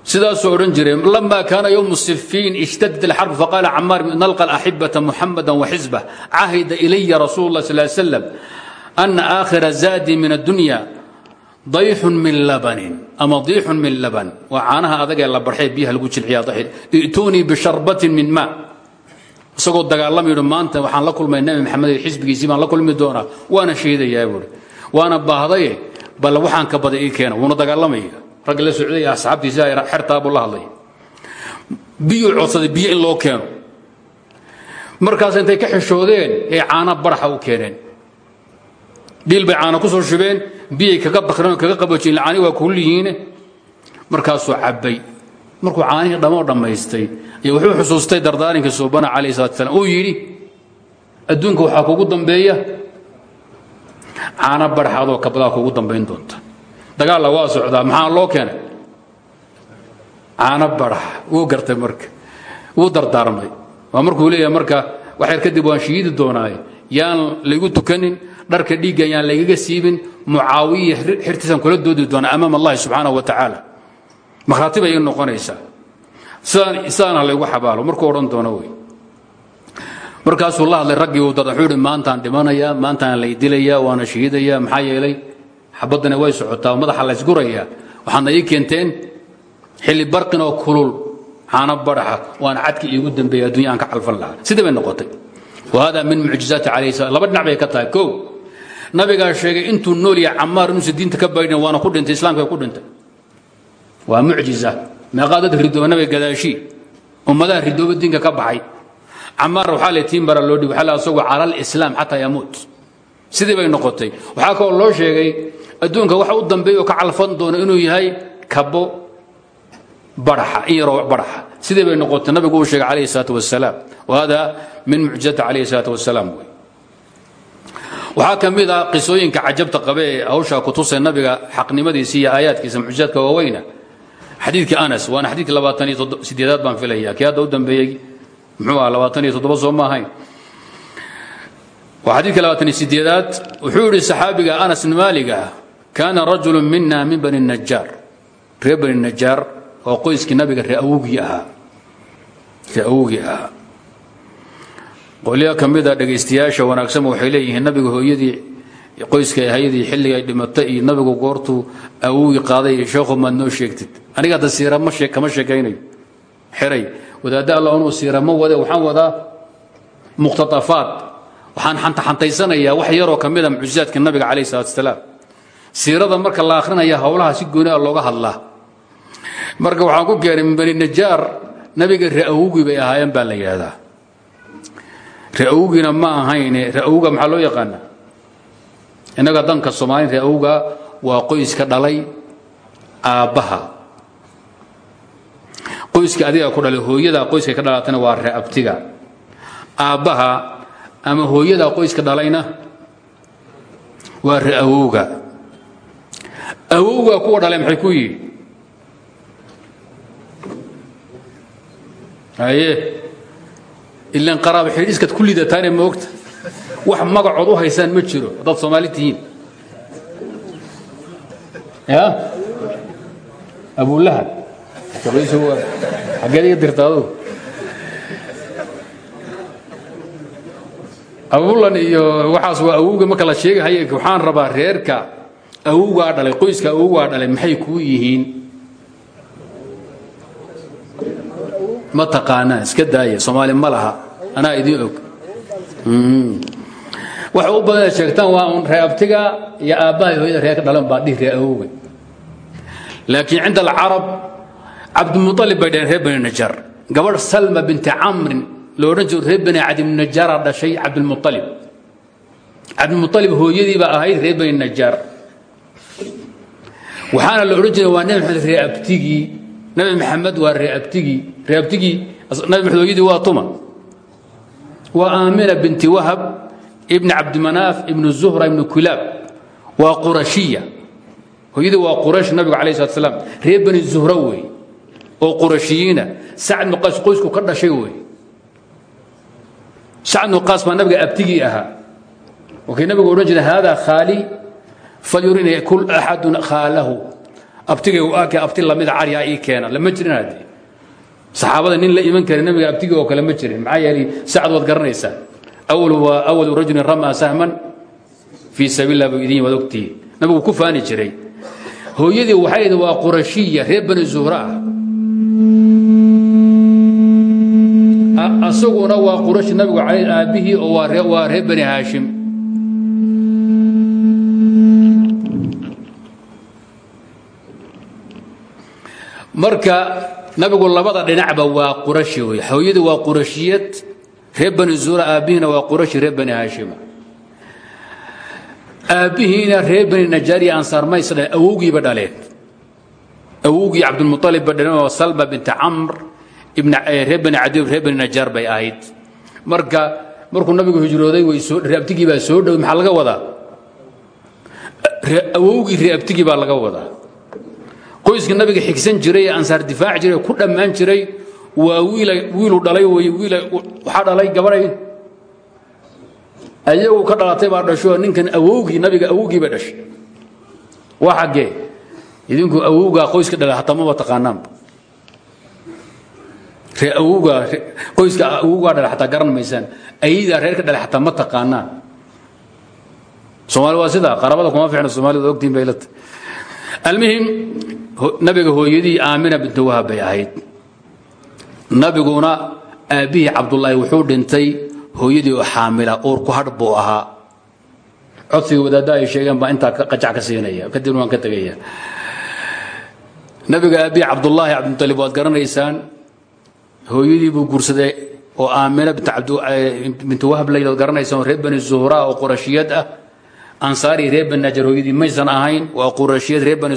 Sidaasuu odhan jiray lama kaana ywm sifiin ishtadad اlxarb faqaala camaar nalqa axibata muxamada waxizbah cahida ilaya rasuul اlah sal slam ana aakhira zaadi min addunya dayxun min labanin ama diixun min laban. Waa caanaha adag ee la barxee biyaha lagu jilciya i'tuunii bisharbatin min ma. Isagoo dagaalama yidhi maanta waxaan la kulmay nebi maxamed iyo xisbigiisii baan la kulmi doonaa. Waana sheedayaa buuri waana baahdaye bal waxaan ka baday ii keena wuuna dagaalamaya. Ragga la socday asxaabtiisa xertaa buu la hadlay. Biyuu codsaday biyo in loo keeno. Markaas intay ka xishoodeen ee caana baraxa u keeneen dhiil bay caana ku soo shubeen biyay kaga bakreen kaga qabojiyeen caani waa kuul yihiine. Markaasuu cabbay. Markuu caanihii dhammoo dhammaystay iyo wuxuu xusuustay dardaarinka suubana calayhi salatu salaam uu adduunka waxaa kugu dambeeya. Caana barax adoo kabadaa kugu dambayn doonta. Dagaalla waa socdaa maxaa loo keenay? Caano barax wuu gartay marka. Wuu dardaarmay. Waa markuu leeyahay marka waxyar kadib waan shiidi doonaaye. Yaan laygu tukanin dharka dhiigga yaan laygaga siibin mucaawiya xirtiisaan kula doodi doonaa amaam allahi subxaanahu wa tacaala. Makhraatib ay noqonaysaa. Sidaana laygu xabaalo markuu odhan doono wey. Markaasuu la hadlay raggii uu dada wuxuu ihi maantaan dhimanayaa maantaan lay dilayaa waana shiidayaa maxaa yeelay xabaddana way socotaa madaxa laysgurayaa waxaadna ii keenteen xilli barqin oo kulul caano baraxa waana cadkii iigu dambeeya addunya aan lahaa. Sidii bay noqotay. Wa hada min mucjizaati calayhi salam laba dhinac bay nabigaa sheegay intuu nool yahay camaar inuusan diinta ka baydhin waana ku dhintay islaamka ku dhintay. Waa mucjiza. Meeqaa dad ridooba nabiga gadaashii ummadaha ridooba diinka ka baxay. Camaar waxaa le tiin bara loo dhig waxaa le asagu cala alislaam xataa yamuut sidii bay noqotay. Waxaa kaloo loo sheegay adduunka waxa u dambeeya oo ka calfan doono inuu yahay kabo baraxa in yaroo baraxa. Sidii bay noqotay. Nabigu uu sheegay calayhi salaatu wasalaam wa hada min mucjizati calayhi salaatu wasalaam wey waxaa ka ah qisooyinka cajabta qabe ee hawshaa kutusay nabiga xaqnimadiisa iyo aayaadkiisa mucjizaadka waaweyna. Xadiidkii anas waana xadiidkii labaatan iyo sideedaad baan filaya kii hadda u muxuu ah labaatan iyo toddoba soo ma ahayn. Waa labaatan iyo sideedaad wuxuu yidhi saxaabiga anas maaliga kaana rajulu mina min bani najaar reer bani najaar oo qoyskii nabiga reawogii ahaa qolyo ka mida dhegaystayaasha wanaagsanba waxay leeyihiin nabiga hooyadii qoyska hayadii xilliga ay dhimatay iyo nabigu goortuu awogii qaaday sheekhu maad noo sheegtid. Aniga hadda siira ma kama sheekaynayo. Xiray wadaadda alla anuu siira ma wade waxaan wadaa muqhtaafaat waxaan xantaxantaysanayaa wax yaroo ka mida mucjizaadka nabiga calayh salatu wasalaam. Siirada marka la akhrinaya howlaha si gooni a looga hadlaa. Marka waxaan ku keenay min bani najaar nabiga re'awogii bay ahaayeen baa la yidhaahdaa re'awogina ma ahayne re'awga maxaa loo yaqaanaa innaga danka soomaalin re'awga waa qoyska dhalay aabbaha. Qoyska adiga ku dhalay hooyada qoyska ka dhalatana waa re'abtiga. Aabbaha ama hooyada qoyska dhalayna waa re'awowga awowga kuwa dhalay maxay ku yihi haye ilan qaraaba xidhiiskaad ku lidataane moogta wax magacood u haysaan ma jiro haddaad soomaali tihiin ya abulahab xaggeed iga dirta adugu abulan iyo waxaas waa awowga marka la sheegahay waxaan rabaa reerka awowgaa dhalay qoyska awowgaa dhalay maxay kuu yihiin ma taqaanaan iska daaya soomaali ma laha. Anaa idiin og. Waxay u badan sheegtaan waa un reeabtiga iyo aabbahay hooyada reerka dhalan baa dhihi ree awowga laakiin cinda alcarab cabdimualib bay dhaheen reer bani najaar gabadh salma binti camrin lo odhan jiro reer bani cabdibni najaara dhashay cabdilmualib cabdimualib hooyadii baa ahayd reer bani najaar waxaana la odhan jiray waa nebi maxamed ree abtigii nabi maxamed waa ree abtigii ree abtigii nabi maxamed hooyadii waa tuma. Waa aamina binti wahab ibni cabdimanaaf ibnu zuhra ibnu kilaab. Waa qurashiya. Hooyadii waa quraysh nabigu alayh slat bani zuhra wey oo qurashiyiina. Sacd bnu qaas qoysku ka dhashay wey. Sacd bnu qaas baa nabiga abtigii ahaa. Wakay nabigu odhan jiray haadaa khaali falyurini kul axadun khaalahu. Abtigay abti lamida caryaa ii lama jirin saxaabada nin la iman kara nabiga abtigii oo kale ma jirin. Maxaa yeelay sacd waad garanaysaa. Waa awalu rajulin ramaa sahman fii sabiil lah buu idin waad ogtihi nabigu ku faani jiray. Hooyadii waxay idhi waa qurashiya reer bani zuhra. Ah asaguna waa qurash nabigu aabbihii oo waa reer bani haashim. Marka nabigu labada dhinacba waa qurashi wey hooyadii waa qurashiyad reer bani zuhra aabbihiina waa qurashi reer bani haashima aabbihiina reer bani najaar iyo ansaar mays dhaleen awowgiiba dhaleen. Awowgii cabdilmualib ba dhaleen oo salma binti camr reer bani cadi reer bani najaar bay ahayd. Marka markuu nabigu hijrooday reeabtigii baa soo dhowey maxaa laga wadaa? Awowgii reeabtigii baa laga wadaa qoyska nabiga xigsan jiray ee ansaar difaaci jiray ku dhammaan jiray waa wiilu dhalay wey wiil waxaa dhalay gabaday ayagu ka dhalatay baa dhasho ninkan awowgii nabiga awowgii bay dhashay. Waa xaggee idinku awowgaa qoyska dhalay hataa maba taqaanaanba ree awowgaa qoyska awowgaa dhalay xataa garan maysaan. Ayadaa reerka dhalay xataa ma taqaanaan. Soomaali waa sidaa qarabada kuma fiicna soomaalida ogtiin bay la tahay almuhim nabiga hooyadii aamina bintu wahab bay ahayd. Nabiguna aabbihii cabdulaahi wuxuu dhintay hooyadii oo xaamila uur ku hadh buu ahaa. Codsiga wadaadda ay sheegeen baa qajac ka siinaya kadibna waan ka tegaya nabiga aabbihii cabdulaahi cabdimutalib waad garanaysaan hooyadii buu guursaday oo aamina bintu wahab layd waad garanaysaan zuhra oo qurashiyad ah. Ansaari reer bani hooyadii maysan ahayn waa qurashiyad reer bani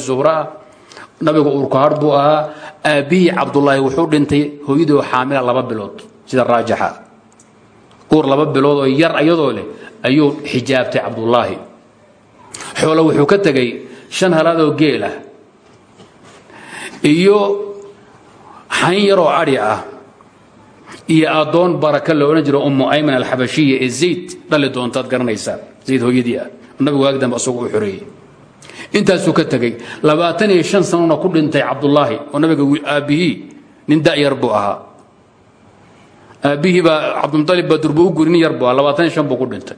nabigu uurku hadh buu ahaa aabbihii cabdulaahi wuxuu dhintay hooyadii oo xaamila laba bilood sida raajixa uur laba bilood oo yar ayadoo leh ayuu xijaabtay cabdulaahi xoolo wuxuu ka tegey shan halaadoo geel ah iyo xayn yaroo adhi ah iyo addoon baraka la odhan jiro ummu ayman alxabashiya ee zayd dhali doontaad garanaysaa zayd hooyadii ah. Nabigu waagdanba isagu u xoreeyey intaasuu ka tegey. Labaatan iyo shan ku dhintay cabdulaahi oo nabiga aabbihii nin da'yar buu ahaa. Aabbihii baa cabdumualib baa durba u guri yar buu ahaa. Labaatan iyo shan buu ku dhintay.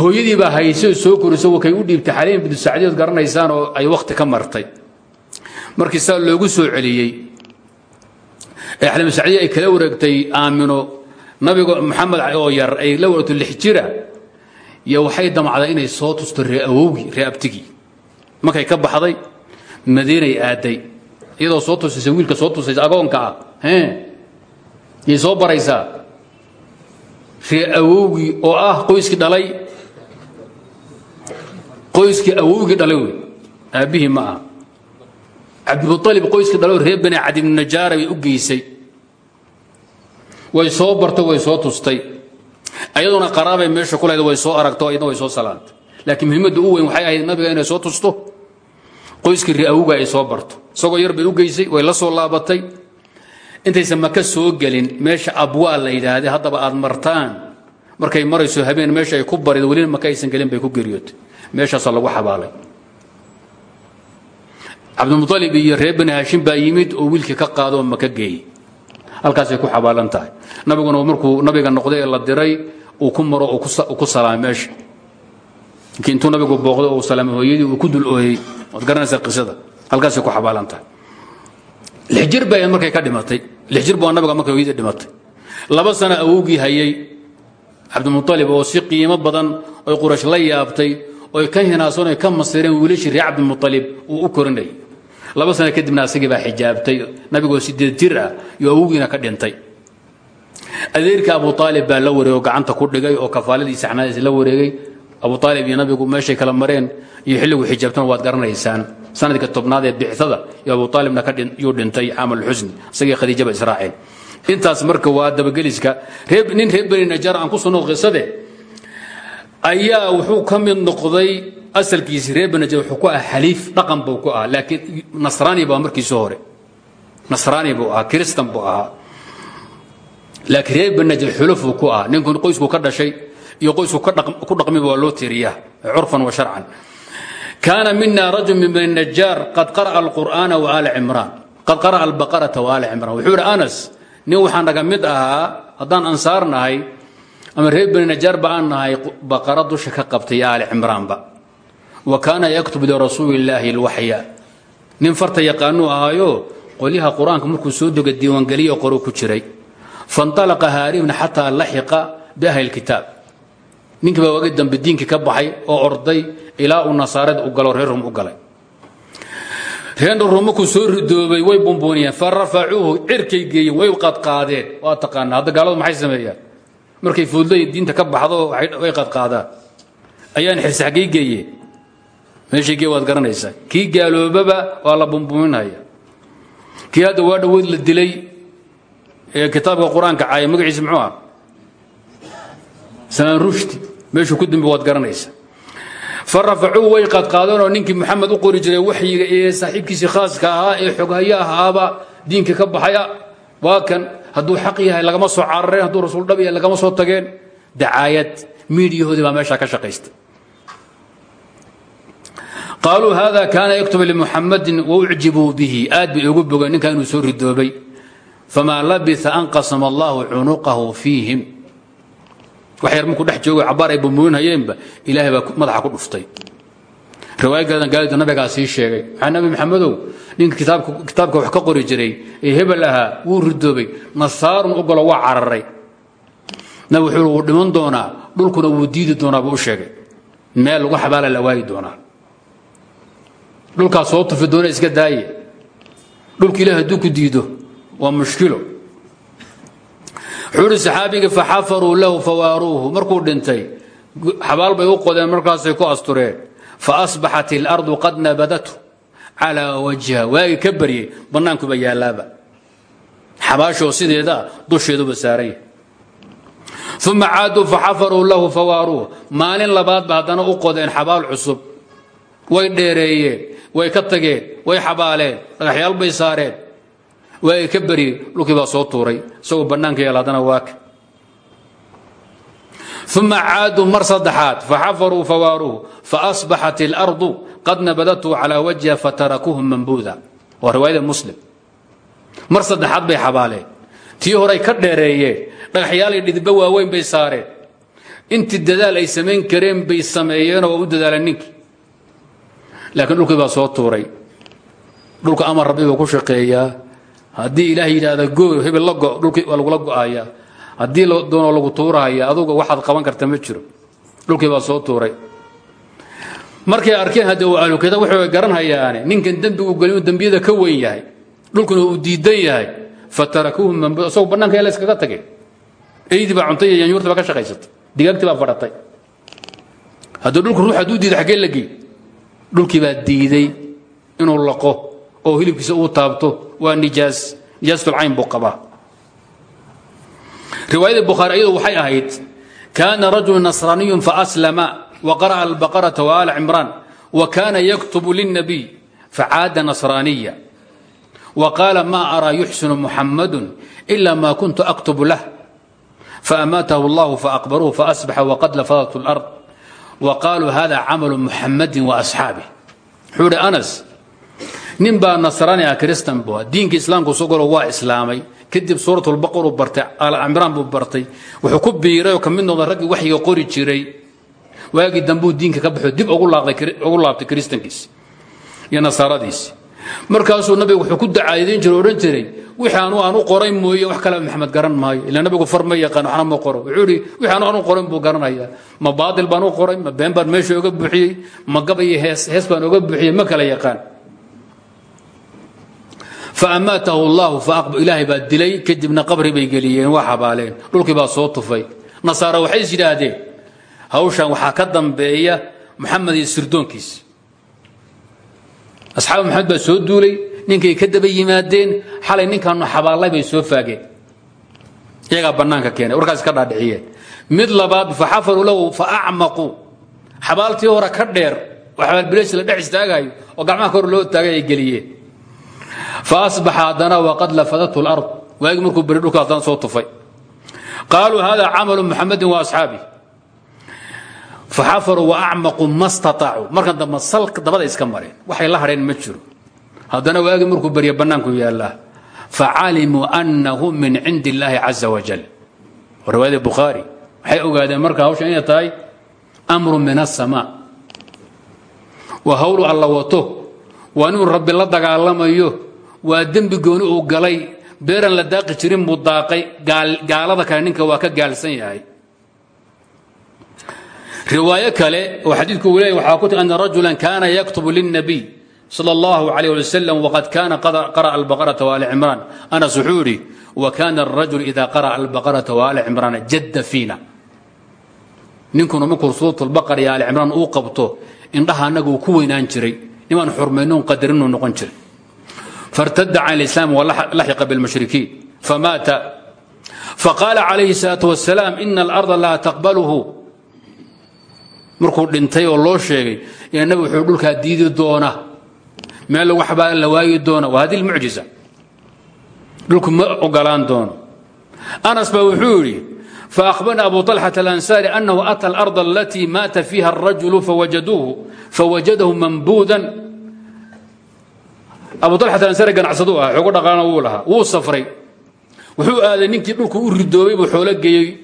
Hooyadii baa haysay soo koriso wakay u dhiibtay. Xaliim bintu sacdiyood garanaysaan oo ay wakhti ka martay. Markii saa loogu soo celiyey ee xaliim sacdiya ay kala wareegtay aamino nabiga maxamed oo yar ay la wareegto lix jira iyo waxay damacday inay soo tusto ree awowgii ree abtigii. Markay ka baxday madiinay aaday. Iyadoo soo tusaysa wiilka soo tusaysa agoonka ah yay soo baraysaa. Ree awowgii oo ah qoyskii dhalay. Qoyskii awowgii dhalay wey aabbihii ma aha. Cabdimualib qoyskii dhalay reer bani cadibnu najaara bay u geysay. Way soo bartay way soo tustay ayaduna qaraabay meesha ku lahayd way soo aragto ayadna way soo salaantay laakiin muhiimadda u weyn waxay ahayd nabiga inay soo tusto. Qoyskii ree awowga ay soo barto. Isagoo yar bay u geysay way la soo laabatay. Intaysan maka soo gelin meesha abwaa la yidhaahday haddaba aad martaan. Markay marayso habeen meesha ay ku barido welina maka aysan gelin bay ku geriyootay meeshaasaa lagu xabaalay. Cabdimualib iyo reer bani haashim baa yimid oo wiilkii ka qaado maka geeyey halkaasay ku xabaalan tahay. Nabiguna markuu nabiga noqday la diray uu ku maro uu ku salaamay meesha intuu nabigu booqday oo salaamay hooyadii uu ku dul ooyey waad garanaysaa qisada. Halkaasay ku xabaalan tahay. Lix bay markay ka dhimatay. Lix baa nabiga markay hooyadii dhimatay. Laba sano awowgii hayay. Cabdimualib oo si qiimo badan oy quraysh la yaabtay oy ka hinaasoon oy ka masireen wiilashii reer cabdimualib uu u korinayay laba sano kadibna asagii baa xijaabtay. Nabigoo sideed jir ah iyo awowgiina ka dhintay. Adeerka abu aalib baa la wareego gacanta ku dhigay oo kafaaladii saxnaadiisa la wareegay. Abu aalib iyo nabigu meeshay kala mareen iyo xilligu xijaabtana waad garanaysaan. Sanadka tobnaad ee bicada iyo abu aalibna yuu dhintay caamalxusni isagii khadiijaba israaceen intaas marka waa dabageliska. Nin reer beni najaar aan ku soo ayaa wuxuu ka noqday asalkiisi reer najaar wuxuu ku ah xaliif dhaqan buu ku ah laakiin nasraani baa markiisii hore nasraani buu ahaa kiristan buu ahaa. Laakiin reer najaar xulafuu ku ah ninku qoysku ka dhashay iyo qoysku ku dhaqmiba waa loo tiiriyaa curfan wa sharcan. Kaana mina rajul min bani najaar qad qara'a alqur'aana wa aala cimraan. Qad qara'a albaqarata wa aala cimraan. Wuxuu anas nin waxaa naga ahaa haddaan ansaar ama reer bani najaar ba aan nahay baqara dusha qabtay aali cimraanba wa kaana yaktub lirasuulilaahi alwaxya nin farta yaqaanuu ahaayo qolyaha qur'aanka markuu soo dego diiwaangeliyo qoru ku jiray. Faintalaqa haariibna xataa laxiqa biahli lkitaab ninkii baa waagi dambe ka baxay oo orday ilaa uu nasaarada u galo reer rum u galay. Reenrumaku soo ridoobay way bumbuniyeen fa rafacuuhu cirkay geeyeen way qadqaadeen. Waa taqaanaa hadda gaaladu maxay sameeyaan? Markay fuudlay diinta ka baxdo way qadqaadaan. Ayaan xirsi xaggay meeshay gee waad garanaysaa. Kii gaaloobaba waa la bumbuuninaya kii hadda waa dhoweyd la dilay ee kitaabka qur'aanka caaya magaciisa muxuu ah samaan rushdi. Meeshuu ku dambe waad garanaysaa. Fa rafacuu way qadqaadeenoo ninkii maxamed u qori jiray waxyiga ee saaxiibkiisii khaaska ahaa ee xoghayo ahaaba diinka ka baxaya. Waa kan hadduu xaq yahay lagama soo carareen hadduu rasuul dhab yahay lagama soo tageen. Dacaayad. Miidiyahoodii baa meeshaa ka shaqaystay qaaluu hada kaana yaktubu limuxamadin waucjibuu bihi. Aad bay ugu bogeen ninkaa inuu soo ridoobay. Famaa labisa an qasama allahu cunuqahu fiihim. Wax yar markuu dhex joogo cabaar ay bumbuuninhayeenba ilaahay baa madaxa ku dhuftay. Riwaayadgadan gaalidu nabigaa sii sheegay. Maxaa nabi maxamedow ninka kitaabka wax ka qori jiray ee hebel ahaa wuu ridoobay. Nasaarun u galo waa cararay. Nabi wuxuu dhiman doonaa dhulkuna wuu diidi doonaa buu u sheegay. Meel lagu xabaala la waayi doonaa dhulkaas soo tufi doona iska daaye. Dhulka ilahi hadduu diido waa mushkilo. Wuxuu ihi saxaabigii faxafaruu lahu fawaaruuhu. Markuu dhintay xabaal bay u qodeen markaasay ku astureen. Faasbaxat ilardu qad nabadatu calaa wajha waagii ka baryey bannaankuba yaallaaba xabaashoo sideedaa dusheeduba saaranya uma caaduu faxafaruu lahu fawaaruuh maalin labaadba haddana u qodeen xabaal cusub way dheereeyeen way ka tageen way xabaaleen dhagaxyaal bay saareen. Waagii ka baryey dhulkii baa soo tuuray. Isagoo bannaanka yaal haddana waaka uma caaduu mar saddexaad faxafaruu fawaaruuhu faasbaxat اlardu qad nabadatu calaa wajha fatarakuuhum mambuuda waa riwaayada muslim. Mar bay xabaaleen. Tii horay ka dheereeyeen dhagaxyaalay dhidba waaweyn bay saareen. Intii dadaal ay samayn kareen bay sameeyeenoo waa u dadaaleen ninkii laakiin dhulkii baa soo tuuray. Dhulka amar rabbi buu ku shaqeeyaa. Haddii ilaah yidhaahda goo hebel la go dhulkii waa lagula go'ayaa. Haddii la doonoo lagu tuurahaya aduga waxaad qaban karta ma jiro. Dhulkii baa soo tuuray. Markay arkeen hadde waa ahlukitaab waxay garanhayaane ninkan dembi uu gelin dembiyada ka weyn yahay. Dhulkuna uu diidan yahay. Fatarakuuhum mambu isagoo bannaanka yaa la iskaga tagay. Eydii baa cuntay iyo yanyuurtii baa ka shaqaysatay. Digaagtii baa fadhatay. Haddii dhulku ruux hadduu diiday xaggee la gey dhulkii baa diiday inuu laqo oo hilibkiisa uu taabto waa nijaas. Nijaasatulcayn buu qabaa. Riwaayadii bukhaari ayadu waxay ahayd kaana rajulu nasraaniyun faaslama waqara'a albaqarata waaala cimraan wa kaana yaktubu lilnabiy facaada nasraaniya wa qaala ma araa yuxsinu muxamadu ila ma kuntu aktubu lah. Faamaatahu allahu faaqbaruuhu faasbaxa waqad lafadat lard wa qaaluu hada camalu muxamadin waasxaabih wuxuu ihi anas nin baa nasraani ah kristan bua diinka islaamku soo galo waa islaamay. Kadib suuratulbaqar uu bartay alcimraan buu bartay. Wuxuu ku biiray oo ka mid noqday raggii waxyiga qori jiray. Waagii dambuu diinka ka baxo dib ugu laabtay kristankiisi iyo nasaaradiisi markaasuu nabigu wuxuu ku dacaadayn jiray odhan jiray wixii anu aan u qoray mooye wax kale maxamed garan maayo. Ila nabigu far ma yaqaan ma qoro. Wuxuu ihi wixii anu aan u qorayn buu garanayaa. Ma baadil baan u qoray ma been baan meesha oga buuxiyey ma gab hees hees baan oga buuxiyey ma kala yaqaan. Faamaatahu allahu ilaahay baa dilay kadibna qabri bay geliyeen waa xabaaleen dhulkii baa soo tufay. Nasaara waxay is hawshan waxaa ka dambeeya muxamed iyo sirdoonkiisa asxaabi maxamed baa soo duulay ninkay ka daba yimaadeen xalay ninkaanu xabaallay bay soo faageen. Iyagaa bannaanka keenay warkaas ka dhaadhiciyeen. Mid labaad faxafaruu lahu faacmaquu xabaaltii hore ka dheer oo xabaalbileys la dhex istaagayo oo gacmaha kor loo taagay ay geliyeen. Fa asbaxa haddana waqad lafadathu lard waagi markuu beri dhulka haddana soo tufay. Qaaluu hada camalu muxamedin wa asxaabi faxafaruu waacmaquu ma staطaacuu markan dambe salka dabada iska mareen waxay la hadheen ma jiro. Haddana waagi markuu berya bannaanku yaallaa facalimuu annahu min cindi illaahi caza wajal. Riwaayada bukhaari. Waxay ogaadeen marka hawshan inay tahay amru min aلsamaa waa hawlu alla wato. Waa inuu rabbi la dagaalamayo. Waa dembi gooni uu galay. Beeran la daaqi jirin buu daaqay. Gaalada kale ninka waa ka gaalsan yahay riwaayo kale oo xadiidku uu leeyay waxaa ku tiri ana rajulan kaana yaktubu lilnabiy sala allahu calayh wali wasalam waqad kaana qara'a albaqarata waali cimraan anas wuxuu idhi wa kaana arajul idaa qara'a albaqarata waali cimraana jadda fiina. Ninkuna markuu suuratulbaqara iyo aali cimraan uu qabto indhaha annaga ku weynaan jiray nimaan xurmaynoon qadarinuu noqon jiray. Fartada can lislaam walaxiqa bilmushrikiin. Famaata faqaala calayhi salaatu wasalaam ina alarda laa taqbaluhu markuu dhintay oo loo sheegay yaa nabi wuxuu dhulkaa diidi doona meel lagu xabaala la waayi doona waa hadi lmucjiza dhulku ma ogolaan doono anas baa wuxuu yidhi فأخبرنا أبو طلحة الأنساري أنه أتى الأرض التي مات فيها الرجل فوجدوه فوجده منبوذا abu alxat ansare ganacsadu ah xoogo dhaqaana wuu lahaa wuu safray wuxuu aaday ninkii dhulku u ridoobay buu xoolo geeyey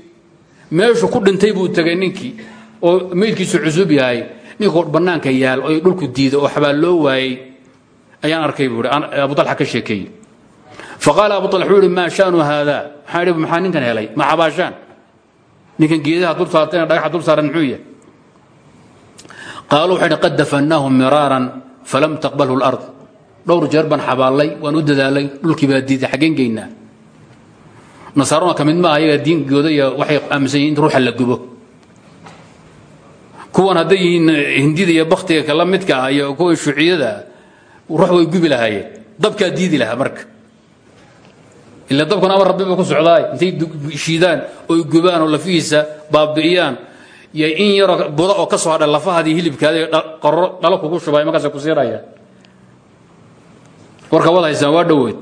meeshu ku dhintay buu tegay ninkii oo meydkiisu cusub yahay ninkuu bannaanka yaal oy dhulku diiday oo xabaal loo waayey ayaan arkay buu abu alxa ka sheekeeyey. Faqaala abu al wuxuu ihi maa shaanu haada maxaa maxaa ninkan helay? Ma xabaashaan ninkan geedaha dul saartayna dhagaxa dul saaran muxuu yahay? Qaaluu waxay idhi qad dafannaahu miraaran falam taqbalhu lard dhowr jeer baan xabaallay waan u dadaalay dhulkii baa diiday xaggeen geynaa nasaarona ka mid maaha ayaga diinkooda iyo waxay aaminsan yihiin in ruuxa la gubo kuwan hadday yihiin hindida iyo baktiga kala midka ah iyo kuwa shuuciyada ruux way gubi lahaayeen. Dabkaa diidi lahaa marka. Ila dabkuna amar rabbi ba ku socdaay. Intay shiidaan oy gubaan oo lafihiisa baabi'iyaan iyo in yaroo buda oo ka soo hadha lafahaadii hilibkaada qarro dhalo kugu shubay markaasa ku siiraya. Warka waad haysaan waa dhoweyd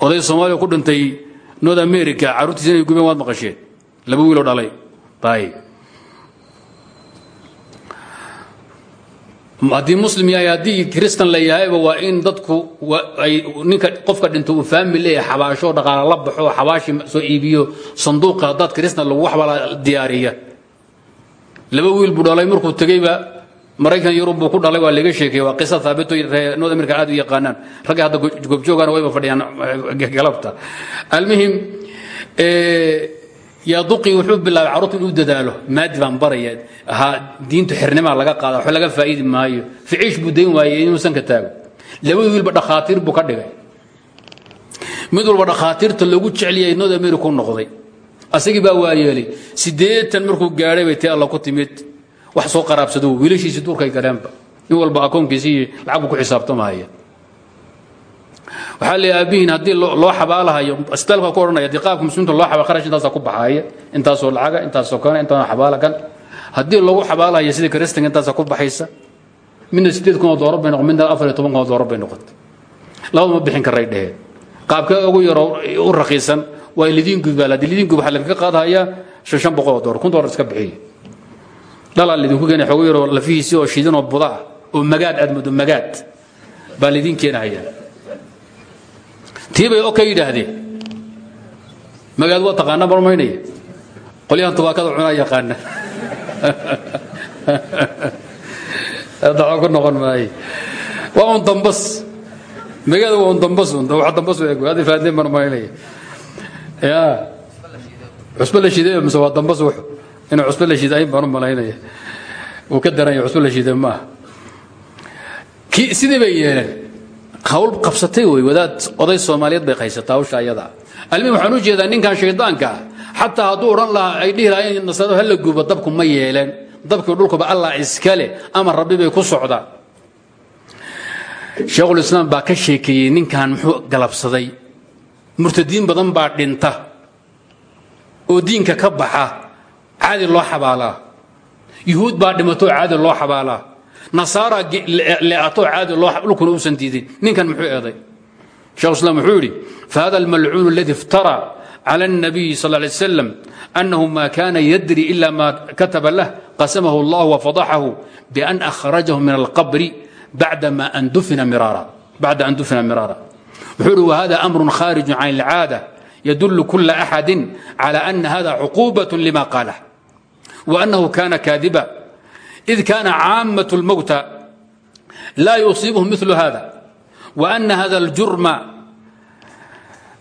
oday soomaaliya ku dhintay north america carruurtiisa inay gubeen waad maqasheen. Laba wiiloo dhalay. Bay haddii muslim yahay haddii kristan la yahayba waa in dadku ninka qofka dhinta uu faami leeyahay xabaasho dhaqaala la baxo xabaashi soo iibiyo sanduuqa haddaad kristan lagu waxbala diyaariya. Laba wiil buu dhalay markuu tegeyba maraykan yurub buu ku dhalay waa laga sheekey waa qisa haabito ree north america aad u yaqaanaan. Ragga hadda goobjoogana wayba fadhiyaan galabta. Almuhim yaaduqi wuxuu bilaabay carruurta inuu dadaalo. Maadi baan baraya ha diintu xirnimaa laga qaada waxba laga faa'idi maayo. Ficiish buu dayn waayey inuusan ka taago. Labada wiilba dhakhaatiir buu ka dhigay. Mid walba dhakhaatiirta loogu jeceliyay north america ku noqday. Asagii baa waayeelay siddeetan markuu gaadhay bay tii alla ku timid. Wax soo qaraabsado wiilashiisi duurkay galeenba nin walba akoonkiisii lacag buu ku xisaabtamaya waxaa leeyahay aabihiin haddii loo xabaalahayo isbitaalka ku odhanaya haddii qaabka muslimiinta loo xabaal kharash intaasaa ku baxaaya intaasoo lacaga intaasoo kana intaasoo xabaala kan haddii lagu xabaalahayo sidii kristan intaasaa ku baxaysa midna sideed kun oo doorar bay noqon midna afar iyo toban kun oo doorar bay noqotay. Labada ma bixin karay dheheen qaabkee ugu yaro u raqiisan waa lidiin gudbaal haddii lidiin gub waxaa lagaga qaadahayaa shan shan boqol oo doorar kun doorar iska bixiya dhalaa lidinku keena xoogo yaroo lafihiisii oo shiidan oo buda ah oo magaad aad moodo magaad baa lidiin keenahaya tii bay o ka yidhaahdeen. Magaad waa taqaana marmaynaya qolyahan tubaakada cunaa yaqaana [laughs] daco ku noqon maaye waa un dambas. Magaada waa un dambas un wax dambas u eg adi faadeen marmaynaya ya cusbo la shiiday mise waa dambas wuxu. Inuu cusbo la shiidayn baan u malaynaya. Uu ka daranya cusbo la shiiday maaha. Sidii bay yeeleen hawl qabsatay wey wadaad. Oday soomaaliyeed bay haysataa hawsha ayadaa waxaan u jeedaa ninkan shaydaanka xataa hadduu odhan lahaa ay dhihi nasaro hala gubo dabku ma yeeleen. Dabkii dhulkuba allah iskale ama rabbi bay ku socdaan sheekhulislaam baa ka sheekeeyey ninkan muxuu galabsaday. Murtadiin badan baa dhinta. Oo diinka ka baxa caadi loo xabaalaa. Yuhuud baa dhimatoo caadi loo xabaalaa nasaaraa le'atoo caadi dhulkuna uusan diidin ninkan muxuu eeday shekhu islam wuxuu yidhi fahada almalcuun aladi iftara على النبي صلى الله عليه وسلم أنه ما كان يدري إلا ما كتب له قسمه الله وفضحه بأن أخرجه من القبر بعدما أن دفن مرارا بعد أن دفن مرارا وحول وهذا أمر خارج عن العادة يدل كل أحد على أن هذا عقوبة لما قاله وأنه كان كاذبا إذ كان عامة الموتى لا يصيبهم مثل هذا وأن هذا الجرم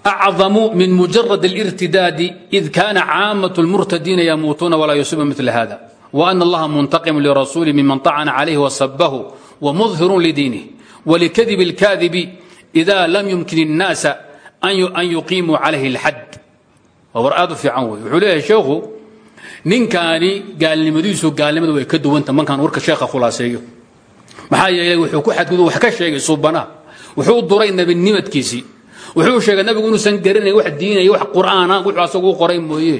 أعظم من مجرد الارتداد إذ كان عامة المرتدين يموتون ولا يصيبهم مثل هذا وأن الله منتقم لرسوله ممن طعن عليه وصبه ومظهر لدينه ولكذب الكاذب إذا لم يمكن الناس أن يقيموا عليه الحد ورآد في عنوي وحوليه شيخه ninkaani gaalnimadiisu gaalnimadu way ka duwanta markaan warka sheekha khulaaseeyo. Maxaa yeelay wuxuu ku xadgudu wax ka sheegay suubanaha wuxuu duray nebinimadkiisii wuxuu sheegay nabigu inuusan garanayn wax diinaya wax qur'aana wuxuu asagu qoray mooye.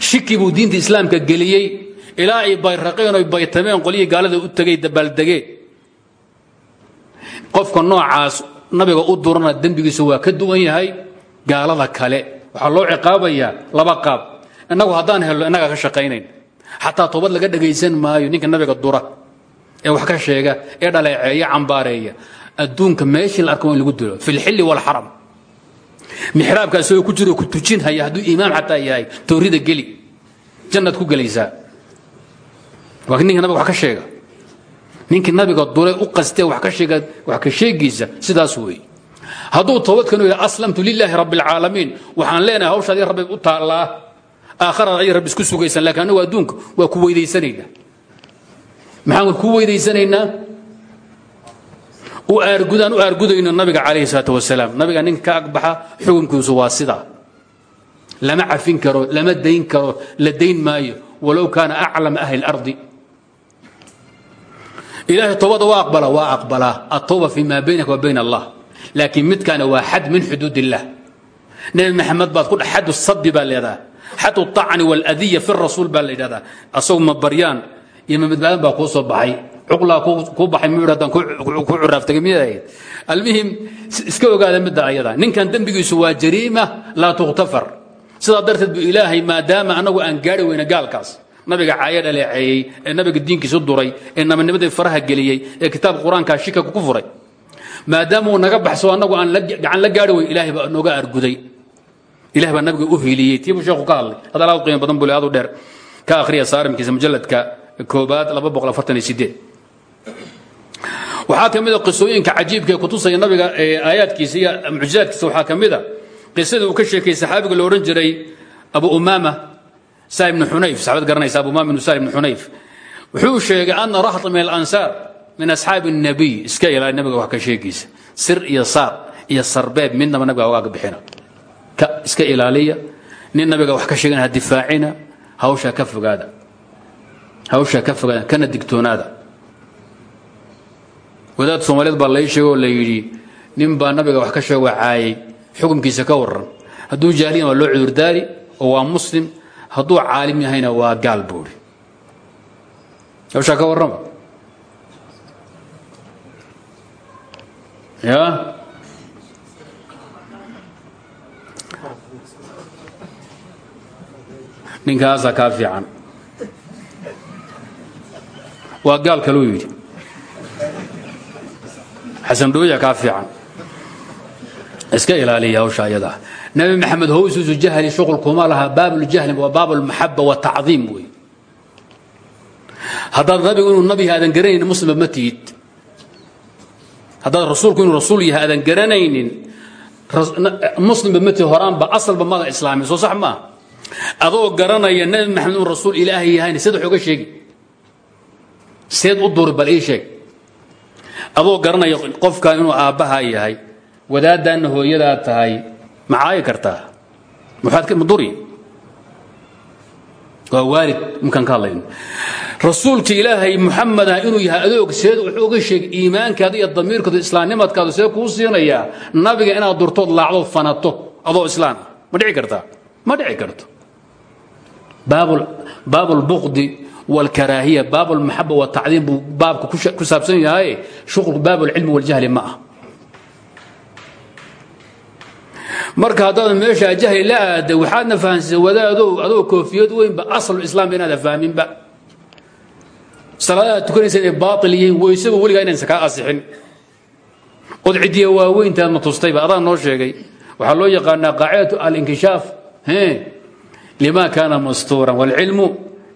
Shiki buu diinta islaamka geliyey. Ilaa ay bayraqeen oy baytameen qolyihii gaalada u tegay dabaaldegeen qofka noocaas nabiga u durana dembigiisu waa ka duwan yahay gaalada kale. Waxaa loo ciqaabayaa laba qaab innagu haddaan helno innagaa ka shaqaynayn. Xataa toobad laga dhagaysan maayo ninka nabiga dura ee wax ka sheega ee dhaleeceeya cambaareeya. Adduunka meeshii la arko in lagu dilo fi lxilli walxaram mixraabka isagoo ku jiro ku tujinhaya hadduu imaam xataa yahay toorida geli. Jannaad ku gelaysaa waa ninka nabiga wax ka sheega. Ninkii nabiga dulay u qastee wax ka sheegiisa sidaas weeye. Hadduu toobadkanu yahay aslamtu lilaahi rabbi alcaalamiin waxaan leenahay hawshaadii rabbi u taallaa aakharaad ayay rabbi isku sugaysan laakiin annagu adduunka waa ku weydaysanaynaa maxaan ku weydaysanaynaa u aargudaan u aargudayno nabiga calayhi salaatu wasalaam. Nabiga ninka ka xukunkiisu waa sidaa lama cafin karo lama dayn karo la maayo. Walow kaana aclama ahli اlardi ilahay toobada waa aqbala waa aqbalaa atooba fi ma baynaka wa bayn allah. Laakiin midkaana waa xad min xuduud illah nebi maxamed baad ku xadu sabi baa xadu طacni wاladiya fi rasuul baa la yidhahdaa. Asagu ma baryaan iyo ma midbaadan baa kuu soo baxay. Cuqlaa kuu baxay muu haddaan ku curaaftagay miyay ahayd? Almuhim iska ogaada midda ayada ninkan dembigiisu waa jariima laa tukhtafar sidaa darteed bu ilaahay maadaama annagu aan gaari weyna gaalkaas nabiga caaya dhaleeceeyey ee nabiga diinkiisu duray ee nabanimadii faraha geliyey ee kitaabka qur'aankaa shika ku furay. Maadaama uu naga baxso annagu aan gacan la gaari weyn ilahay baa nooga arguday ilahay baa nabiga u hiiliyey tiibuu sheekhu ka hadlay. Hadal aad qiimo badan buu le aad u dheer. Ka akhriya saarimkiisa mujalladka koobaad waxaa ka mid a qisooyinka cajiibka ee kutusaya nabiga aayaadkiisa iyo mucjizaadkiisa. Waxaa ka mid a qisadii uu ka sheekayey saxaabiga la odhan jiray abu umaama sa ibnu xunayf saxaabad garanaysa abu umaama ibnu sa ibnu xunayf wuxuu sheegay ana rahta min alansaar min asxaabi الnabiy iska ilaali nabiga wax ka sheegiisa sir iyo saar iyo sarbeeb midnaba nabiga ogaaga bixina iska ilaaliya nin nabiga wax ka sheegana ha difaacina hawshaa ka fogaada. Hawshaa ka fogaada kana digtoonaada. Wadaad soomaaliyeed baa lai sheegoo la yidhi nin baa nabiga wax ka sheego caayay xukunkiisa ka waran hadduu jaahiliyan waa loo cudurdaari oo waa muslim hadduu caalim yahayna waa gaal buuri hawshaa ka warrama ya ninkaasaa kaa fiican. Waa gaal kaluu yidhi. Xasan dhooya kaa fiican. Iska ilaaliya hawsha ayadaa nabi maxamed howsuusu jahli shuqul kuma laha baabuljahli waa baabulmaxaba watacdiim wey. Haddaad nabigu inuu nabi yahay aadan garanaynin muslima ma tihid haddaad rasuulku inuu rasuul yahay aadan garanaynin muslimba ma tihid horaanba asalba mada islaami soo sax maaha adoo garanaya nabi maxamed inuu rasuul ilaahay yahayna seed wax oga sheegi. Seed u duri bal ii sheeg. Adoo garanaya qofkan inuu aabbahaa yahay wadaaddaanna hooyadaa tahay macaayi kartaa? Maxaad muduri waa waalid markaan ka hadlayno. Rasuulka ilaahay muxameda inuu yahay adoog seed wuxuu uga sheegay iimaankaada iyo damiirkaada islaamnimadkaada see kuu siinayaa nabiga inaad durtood laacdo fanato adoo islaan ah ma dhici kartaa? Ma dhici karto baab اlbuqdi wاlkaraahiya baab اlmaxaba wاtacdiim buu baabka ku saabsan yahay shuqlku baab اlcilmi wاljahli ma ah marka haddaad meeshaa jahli la aada waxaadna fahansiisa wadaadow adoo koofiyad weynba aslu islaam inaada fahminba salaadaad tukanaysa inay baail yihiin weysaba weligaa inaysan kaa asixin od cidiya waaweyntaadna tustayba adaa noo sheegay waxaa loo yaqaanaa qaacidatu alinkishaaf lima kaana mastuuran wاlcilmu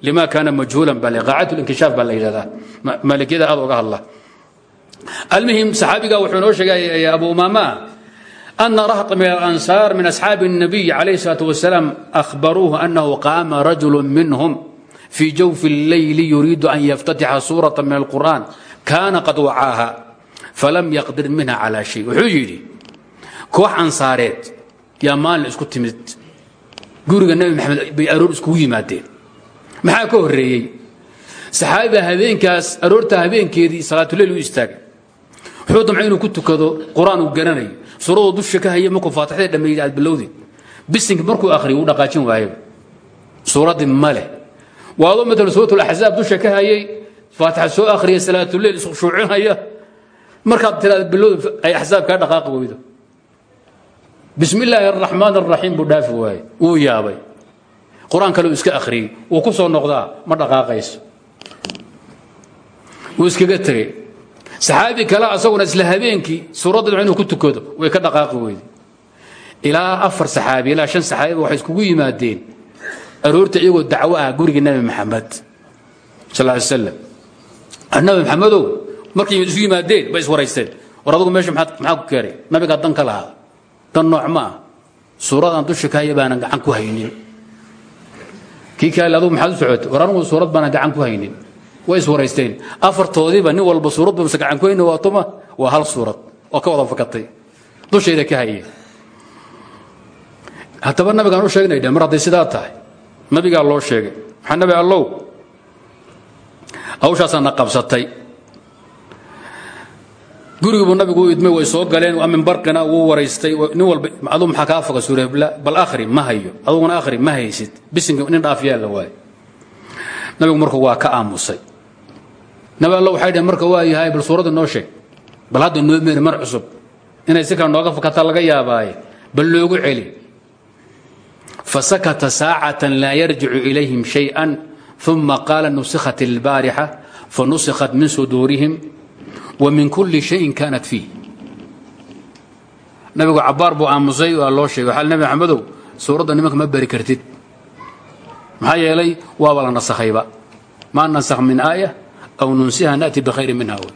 lima kaana majhuulan baa qaacidatu linkishaaf baa la yidhahdaa maalikiyada aad oga hadla almuhim saxaabiga wuxuu noo sheegay abu umaama أن رهط من الأنصار من أصحاب النبي عليه الصلاة والسلام أخبروه أنه قام رجل منهم في جوف الليل يريد أن يفتتح سورة من القرآن كان قد وعاها فلم يقدر منها على شيء وحجري كوح أنصاريت يا مال اسكو guriga nabi maxamed bay aroor iskugu yimaadeen. Maxaa ka horeeyey saxaabi baa habeenkaas aroorta habeenkeedii salaatuleyl u istaagay. Wuxuu damcay inuu ku tukado qur'aan uu garanayo. Suuradoo dusha ka haya markuu faatixda dhammeeyey aad bilowdeen. Bisinka markuu akhriyo uu dhaqaajin waayaba suuraddii ma leh. Waadoo matala suuratulaxsaab dusha ka hayay faatixa soo akhriya salaatuleyl iskushuucinaya markaad tiraad bilowda ay axsaab kaa dhaqaaqi weydo bismi illaahi araxmaan araxiim buu dhaafi waayey. Wuu yaabay. Qur'aan kale uu iska akhriyey. Wuu ku soo noqdaa. Ma dhaqaaqayso. Wuu iskaga tegey. Saxaabi kale asaguna isla habeenkii suuradda inuu ku tukado way ka dhaqaaqi weyday. Ilaa afar saxaabi ilaa shan saxaabiba waxay iskugu yimaadeen aroorta iyagoo dacwo ah gurigii nabi maxamed sal ly slam nabi maxamedow markay isu yimaadeen bay iswaraysteen war adugu meesha maxaa ku keenay nabigaa dan ka lahaa dan nooc ma ah suuradan dusha ka haya baanan gacan ku haynin. Kii kaale adugu maxaad u socotay war anugu suurad baanan gacan ku haynin. Way iswaraysteen afartoodiiba nin walba suurad ba mase gacan ku haynin waa tuma waa hal suurad oo ka wada fakatay. Dushayda ka haye haddaba nabigaan u sheegnay dhe mar hadday sidaa tahay. Nabigaa loo sheegay. Maxaa nabi allow? Hawshaasaa na qabsatay gurigibuu nabigu u idmay way soo galeen waa min barina wuu waraystay. Nin walba adu maxaa kaa foga suura bal ahri ma hayo aduguna ahri ma haysid bisinka nin dhaafiyaa la waaye. Nabigu marku waa ka aamusay. Nabi alla waxay dhaheen marka waa yahay bal suuradda noo sheeg bal hadda noo meeri mar cusub inay si kale nooga fakataa laga yaabaaye bal loogu celi. Fasakata saacatan laa yarjicu ilayhim shayئan uma qaala nusikhat اlbaarixa fanusikhat min suduurihim wa min kulli shayin kaanat fiih nabigu cabbaar buu aamusay waa loo sheegay waxaa nabi maxamedow suuradda nimanka ma bari kartid. Maxaa yeelay waaba la nasakhayba maa nasakh min aaya aw nunsiha na'ti bikhayrin minha. Wy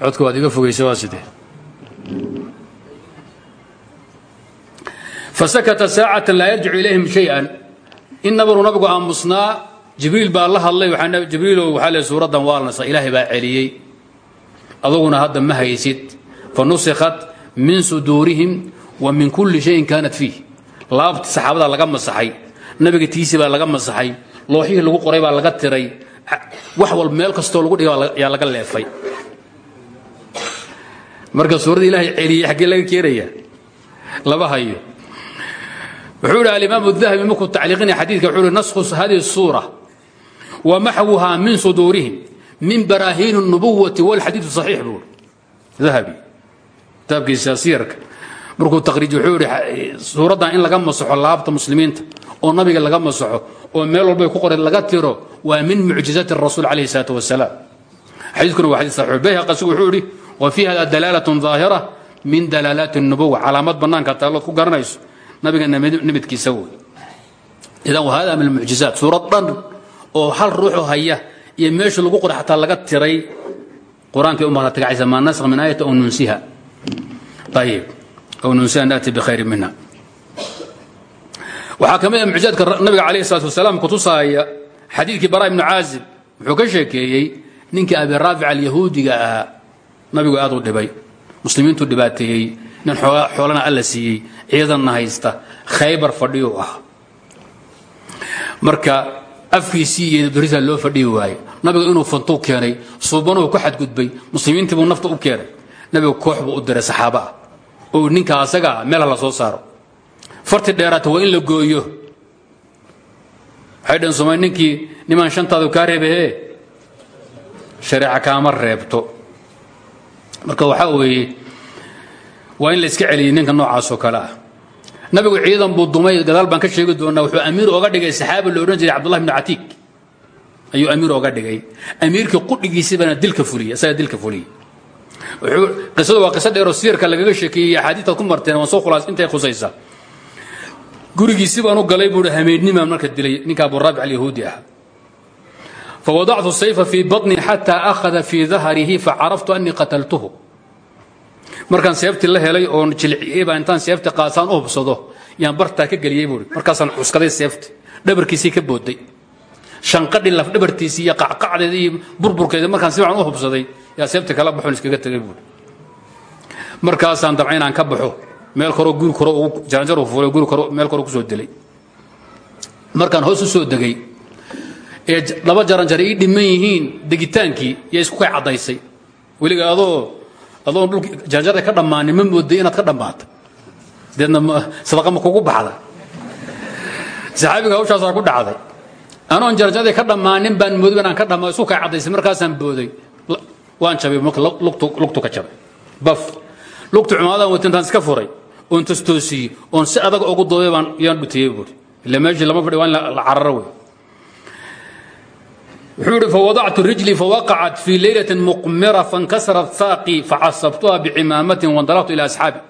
codka waad iga fogaysa waa sidee? Fasakata saacatan laa yarjicu ilayhim shay-an inabaru nabigu aamusnaa jibriil baa la hadlay jibriilo waxaa le suuraddan waa la nasa ilaahay baa celiyey. Aduguna hadda ma haysid. Fa nusikhat min suduurihim wa min kulli shayin kaanat fiih. Laabti saxaabada laga masaxay nabiga tiisi baa laga masaxay looxihii lagu qoray baa laga tiray wax walba meel kastoo lagu dhigay yaa laga leefay. Marka suuradda ilaahay celiyey xaggee laga keenaya laba hayo wuxuu ihi alimaam الdahabi markuu tacliiqinaya xadiidka wuxuu ihi naskhu hadihi الsuura wa maxwuha min suduurihim min baraahiin الnubuwati wاlxadiiث صaxiix buu dahabi kitaabkiisa siyarka markuu taqriij wuxuu ihi suuraddan in laga masaxo laabta muslimiinta oo nabiga laga masaxo oo meel walbay ku qoray laga tiro waa min mucjizaati الrasuul calayh الsalaaة wasalaam xadiiskuna waa xadiis saxiix bayhaqi asigu wuxuu ihi wa fii hada dalaalaة ظaahira min dalaalaati الnubuwa calaamad bannaanka taallood ku garanayso nabiga nimidkiisa wey idan wahada min almucjizaat suurad dhan oo hal ruuxu haya iyo meesha lagu qoray xataa laga tiray qur'aankay u maqla tagacaysa maa nasakh min aayati aw nunsiha. Ayib aw nunsiha naati bikhayrin minha. Waxaa ka mid ah mucjizaadka nabiga calayhi salatu wasalaam kutusaaya xadiidkii bara ibnu caazib. Wuxuu ka sheekeeyey ninkii abiraafic alyahuudiga ahaa nabigu aad u dhibay. Muslimiintu dhibaateeyey nin xoolana alla siiyey ciidanna haysta khaybar fadhiyu ah marka afkiisii iyo dorisa loo fadhiyi waaye nabiga inuu fantuu keenay suubanuhu ku xadgudbay muslimiintii buu nafta u keenay nabiga koox buu u diray saxaabo ah oo ninka asaga ah meel ha la soo saaro. Farti dheeraata waa in la gooyo. Waxay dhaheen soomali ninkii nimaan shantaadu kaa reebahee? Shareeca kaama reebto. Marka waxaa weeye waa in la iska celiyay ninka noocaasoo kale ah nabigu ciidan buu dumay gadaal baan ka sheegi doonaa wuxuu amiir oga dhigay saxaabi la odhan jiray cabdullahi bnu catiik ayuu amiir oga dhigay. Amiirkii qudhigiisibana dilka fuliyey isaga dilka fuliyey. Qisadu waa qiso dheeroo siyarka lagaga sheekeeyey axaadiistaad ku marteen waan soo khulaas intay khusaysa. Gurigiisi baan u galay buuhi hameednimaan marka dilay ninka aburaabic alyahuudi ah fawadactu sayfa fii baطni xataa akhada fii dahrihi facaraftu anii qataltuhu markaan seefti la helay oon jilciyey baa intaan seefti qaasaan u hubsado yaan bartaa ka geliyey buui markaasaan cuskaday seefti dhabarkiisii ka booday shanqadhi laf dhabartiisii iyo qacqacdeeda iyo burburkeeda markaan si fiican u hubsaday yaa seefti kala baxoon iskaga tegay buui markaasaan dabca inaan ka baxo meel koroo guri koro jaranjaru fuulay guri koro meel koro ku soo dilay. Markaan hoos u soo degay ee laba jaranjar ii dhiman degitaankii yaa isku kay caddaysay. Weliga adoon dhulk jaranjarda ka dhammaanin ma mooday inaad ka dhammaatay? Deedna sadaqa ma kugu baxda saxaabiga hawshaasaa ku dhacday. Anoon jaranjarda ka dhammaanin baan mooday inaan ka dhammaa isku kay caddaysay markaasaan booday. Waan jabay marka lugtu ka jabay. Baf. Lugtu cumaadaan wata intaan iska furay. Oon tostoosiyey oon si adag ugu doobay baan yaan dhutiyey buuri ila meeshii lama fadhi waa in la cararo wey wuxuu ihi fawadactu rijlii fawaqacat fii leylatin muqmira fankasarat saaqii facasabtuha bicimaamatin wandalaqtu ila asxaabi.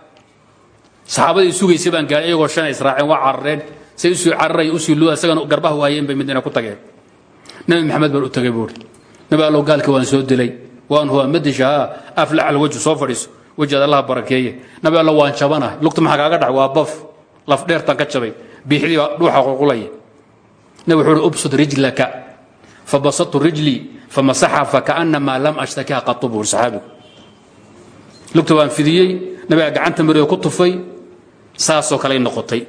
Saxaabadii sugaysay baan gaaray iyagoo shan israaceen waa carareen say u sii cararaya u sii luda isagana garbaha waayeen bay madiina ku tageen. Nabi maxamed baan u tagay buuri nabi allow gaalkii waan soo dilay. Waan huwa madishahaa aflax alwajhu soo fadhiiso. Wejiaad allaha barakeeye. Nabi alla waan jabanahay lugta maxaa kaaga dhac waa baf laf dheertaan ka jabay. Biixdii baa dhuuxa qulqulaya nabi wuxuu uhi ubsud rijlaka fabasadtu rijlii famasaxa fakaannamaa lam ashtakiha qatu buuri saxaabigu lugta waan fidiyey nabigaa gacanta mariyo ku tufay saasoo kaley noqotay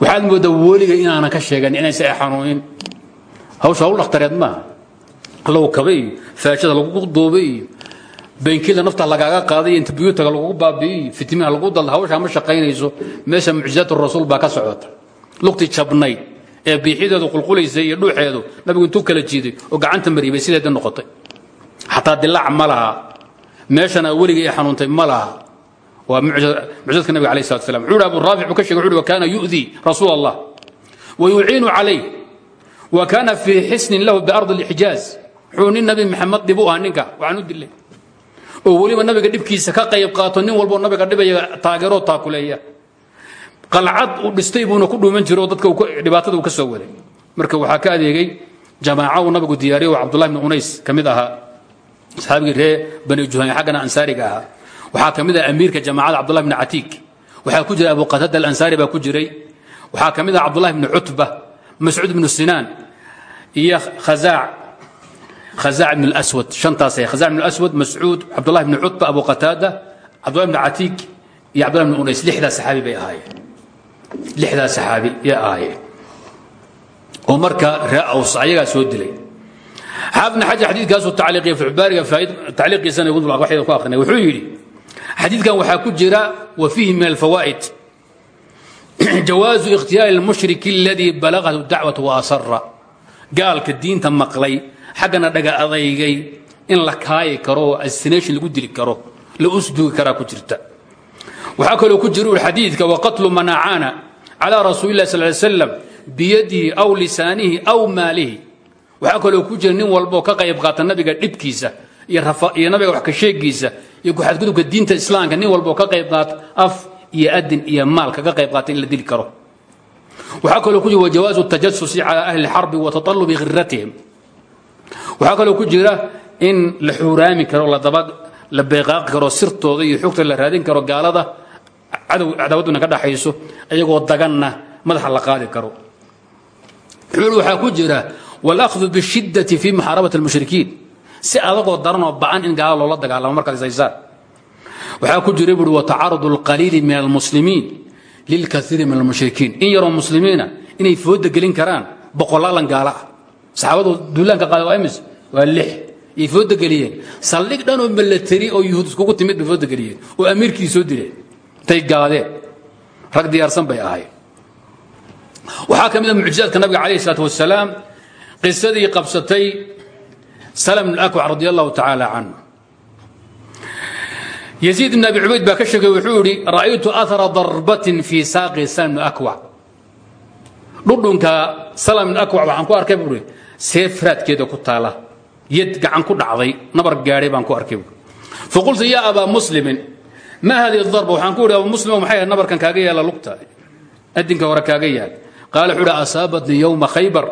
waxaad moodaa weliga inaanan ka sheegan inaysa ay xanuunin hawsha hawl dhakhtareed maaha lagu kabay iyo faashada lagu duubay iyo beenkida nafta lagaaga qaaday iyo antibiyuutaga lagugu baabi'iyo fitimiha lagu dalda hawshaa ma shaqaynayso meesha mucjizaatu rasuul baa ka socota lugtii jabnayd ee biixideedu qulqulaysay iyo dhuuxeedu nabigu intuu kala jiiday oo gacanta mariyay bay sideeda noqotay. Xataa dilaac ma laha. Meeshana weligii ay xanuuntay ma laha. Waa mucjizadka nabiga alayh salatu salam wuxuu abu raafic buu ka shegay wuxuu kaana yu'dii rasuul allah wa yuciinu calayh wa kaana fii xisnin lahu biardi alxijaaz wuxuu nin nabi maxamed dhib u ah ninka waxaan u dilay. Oo weliba nabiga dhibkiisa ka qayb qaato nin walboo nabiga dhibaya taageeroo taakuleeya qalcad uu dhistay buuna ku dhuuman jiro oo dadka dhibaatada uu ka soo waday. Marka waxaa ka adeegay jamaaca uu nabigu diyaariyo oo cabdullahi bni unays ka mid ahaa saxaabigii ree bani juhayne xaggana ansaariga ahaa. Waxaa ka mid ah amiirka jamaacada cabdullahi bni catiik. Waxaa ku jira abu qatada alansaari baa ku jiray. Waxaa ka mid ah cabdullahi bni cutba mascuud bnu sinaan iyo khazaac khazaac bn اlswad shantaas khazaac bn اlswad mascuud cabdullahi bni cutba abu qataada cabdullahi bni catiik iyo cabdullahi bni unays. Lixdaas saxaabi bay ahaayeen lixdaas saxaabi yay ahaayeen oo marka ree aws ayagaa soo dilay. Xaafidna xajar xadiidkaasuu tacliiqiya fuxbaariga tacliiqiisana waxayda ku akrinay wuxuu yidhi xadiidkan waxaa ku jira wa fiihi min alfawaa'id. [clears throat] Jawaazu ikhtiyaari اlmushriki aladii balagatu dacwatu wa asara gaalka diinta maqlay xaggana dhaga adaygay in la kaayi karo oo assination lagu dili karo la usdugi karaa ku jirta. Waxaa kaloo ku jira ui xadiidka waqatlu man calىa rasuuli lah sal ly slam biyadihi aw lisaanihi aw maalihi waxaa kaloo ku jira nin walboo ka qayb qaata nabiga dhibkiisa iyo nabiga wax ka sheegiisa iyo kuxadgudubka diinta islaamka. Nin walboo ka qayb qaata af iyo adin iyo maal kaga qayb qaata in la dili karo. Waxaa kaloo ku jira wajawaasu tajasusi calaa ahli xarbi wa tatalubi hiratihim waxaa kaloo ku jira in la xuuraami karo la beeqaaqi karo sirtooda iyo xogta la raadin karo gaalada cadaawadaina ka dhaxayso iyagoo daganna madaxa la qaadi karo. Xuul waxaa ku jira walakhdu bishiddati fii muxaarabati almushrikiin. Si adagoo daranoo bacan in gaala loola dagaalamo markaad ishaysaan waxaa ku jira buui watacarudu alqaliili min almuslimiin lilkaiiri min almushrikiin. In yaroo muslimiina inay fooda gelin karaan boqolaalan gaala ah. Saxaabadu duulaanka qaada waa imis? Waa lix. Yay fooda geliyeen. Saldhig dhanoo milatari oo yuhuud iskugu timid bay fooda geliyeen oo amiirkii soo dileen intay gaadeen rag diyaarsan bay ahayd waxaa ka mid a mucjizaadka nabiga calayh isalaat wasalaam qisadii qabsatay salm bn akwac radi allahu tacaala canhu yziid bn abi cubayd baa ka sheegay wuxuu yihi ra'aytu ahara darbatin fii saaqi salm akwac dhudhunka salm akwac waxaan ku arkay buui seef raadkeeda ku taala. Yad gacan ku dhacday nabar gaadhay baan ku arkay buui faqultu ya abaa muslimin ma hadi darba waxaan ku idhi abumuslim maxay ahayd nabarkan kaaga yaalla lugta? Adinka hore kaaga yaal. Qaala wuxuu idhi asaabatnii yowma khaybar.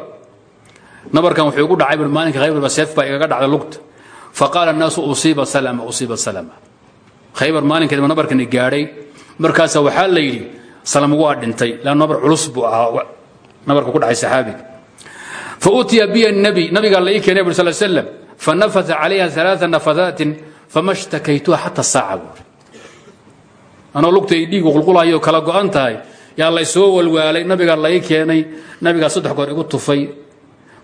Nabarkan wuxuu igu dhacay maalinka khaybarba seef baa igaga dhacda lugta. Fa qaala naasu usiiba salama usiiba salama. Khaybar maalinkeedba nabarkan i gaadhay. Markaasaa waxaa la yidhi salam waa dhintay laann nabar culus buu ahaa nabarka ku dhacay saxaabiga fa utiya biya nabi nabigaa la ii keenay buri sl slam fa nafata calayha alaaa nafadaatin fama shtakaytuha xata saaca buuri anoo lugta ay dhiigu qulqulayo kala go'an tahay. Yaa laysoo walwaalay nabigaa la ii keenay nabigaa saddex goor igu tufay.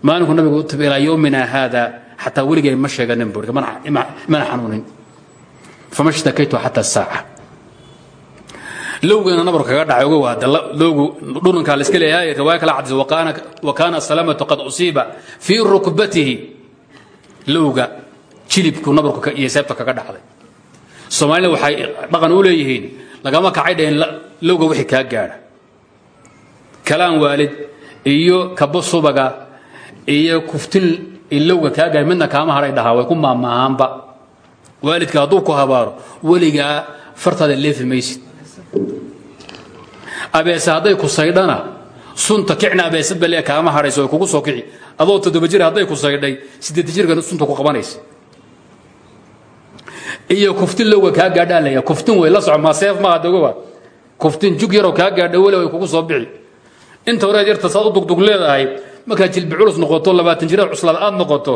Maalinku nabigu u tufay ilaa yowmina haada xataa ma sheeganin buuri mana xanuunin. Fama shtakaytu xata saaca. Lowgeena nabarku kaga dhacay ogow hadda lowgu dhunankaa la iska leeyahay riwaaya kala cadisa wa kaana salamatu qad usiiba fii rukbatihi. Lowga jilibku nabarku iyo seebta kaga dhacday. Soomaalida waxay dhaqan u leeyihiin lagama kacay dhaheen lowga wixii kaa gaadha. Kalaan waalid iyo kabo subaga iyo kuftin lowga kaa gaadha midna kaama hadhay dhahaa way ku maamaahaanba waalidka hadduu ku habaaro weligaa fartaada leefi maysid. Abeese hadday ku saydhana sunta kicna abeesad bale kaama hadhayso way kugu soo kici. Adoo toddoba jir hadday ku saydhay siddeed jirkan sunta ku qabanaysa iyo kuftin lowga kaa gaadhaa laya kuftin way la soco maa seef maaha dagoba. Kuftin jug yaroo kaa gaadha weli way kugu soo bixi. Inta horeed yarta saad u dugdug leedahay markaad jilbi culus noqoto labaatan jira cuslaad aad noqoto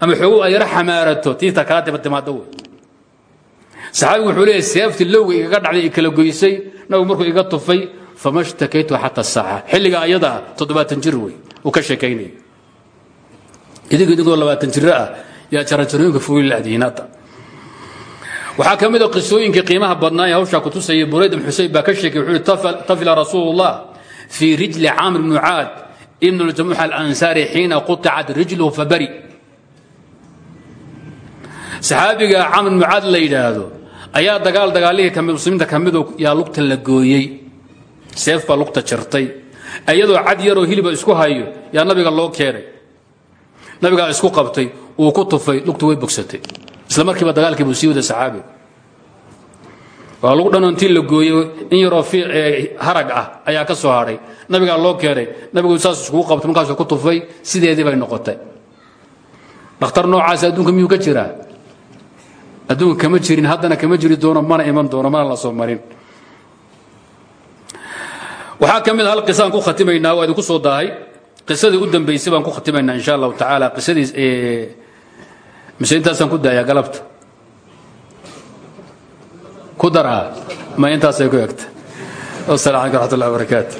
ama xoogu ay yaro xamaarato tiita kaa daba timaado wey saxaabigu wuxuu leeyahy seeftii lowga igaga dhacday i kala goysay nabigu markuu iga tufay fama shtakaytu xata saaca xilliga ayada ah toddobaatan jir wey uu ka sheekaynaya idinku idinkoo labaatan jiro ah yaa jaranjarooyinka fuuli ladihiin hadda waxaa ka mid a qisooyinkii qiimaha badnaa ee hawshaa ku tusayay burayd ibn xuseyn baa ka sheekay wuxuu yihi tafila rasuulu llah fii rijli caamr ibnu caad ibn ljamuux alansaari xiina quطicat rijluhu fabari saxaabiga camr ibnu caad la ayaa dagaal dagaalihii kami muslimiinta ka midu yaa la gooyey seef baa lugta jartay iyadoo cad yaroo hiliba isku hayo yaa nabiga loo keenay nabigaa isku qabtay wuu ku tufay lugtu way bogsatay isla markiiba dagaalkii buu sii wada saxaabigu waa lagu dhanoo intii la gooyo in yaroo harag ah ayaa ka soo hadhay nabigaa loo keenay nabigu saas iskugu qabtay markaasuu ku tufay sideedii bay noqotay. Dhakhtar noocaas adduunka miyuu ka jiraa? Adduunka kama jirin haddana kama jiri doono mana iman doono mana la soo marin. Waxaa ka mid a hal qisaan ku khatimaynaa waa idinku soo daahay. Qisadii u dambaysay baan ku khatimaynaa insha allahu tacaala qisadii mise intaasaan ku daayaa galabta? Ku daraa? Ma intaasay ku egta wasalam calaykum raxmat ullahi barakaatu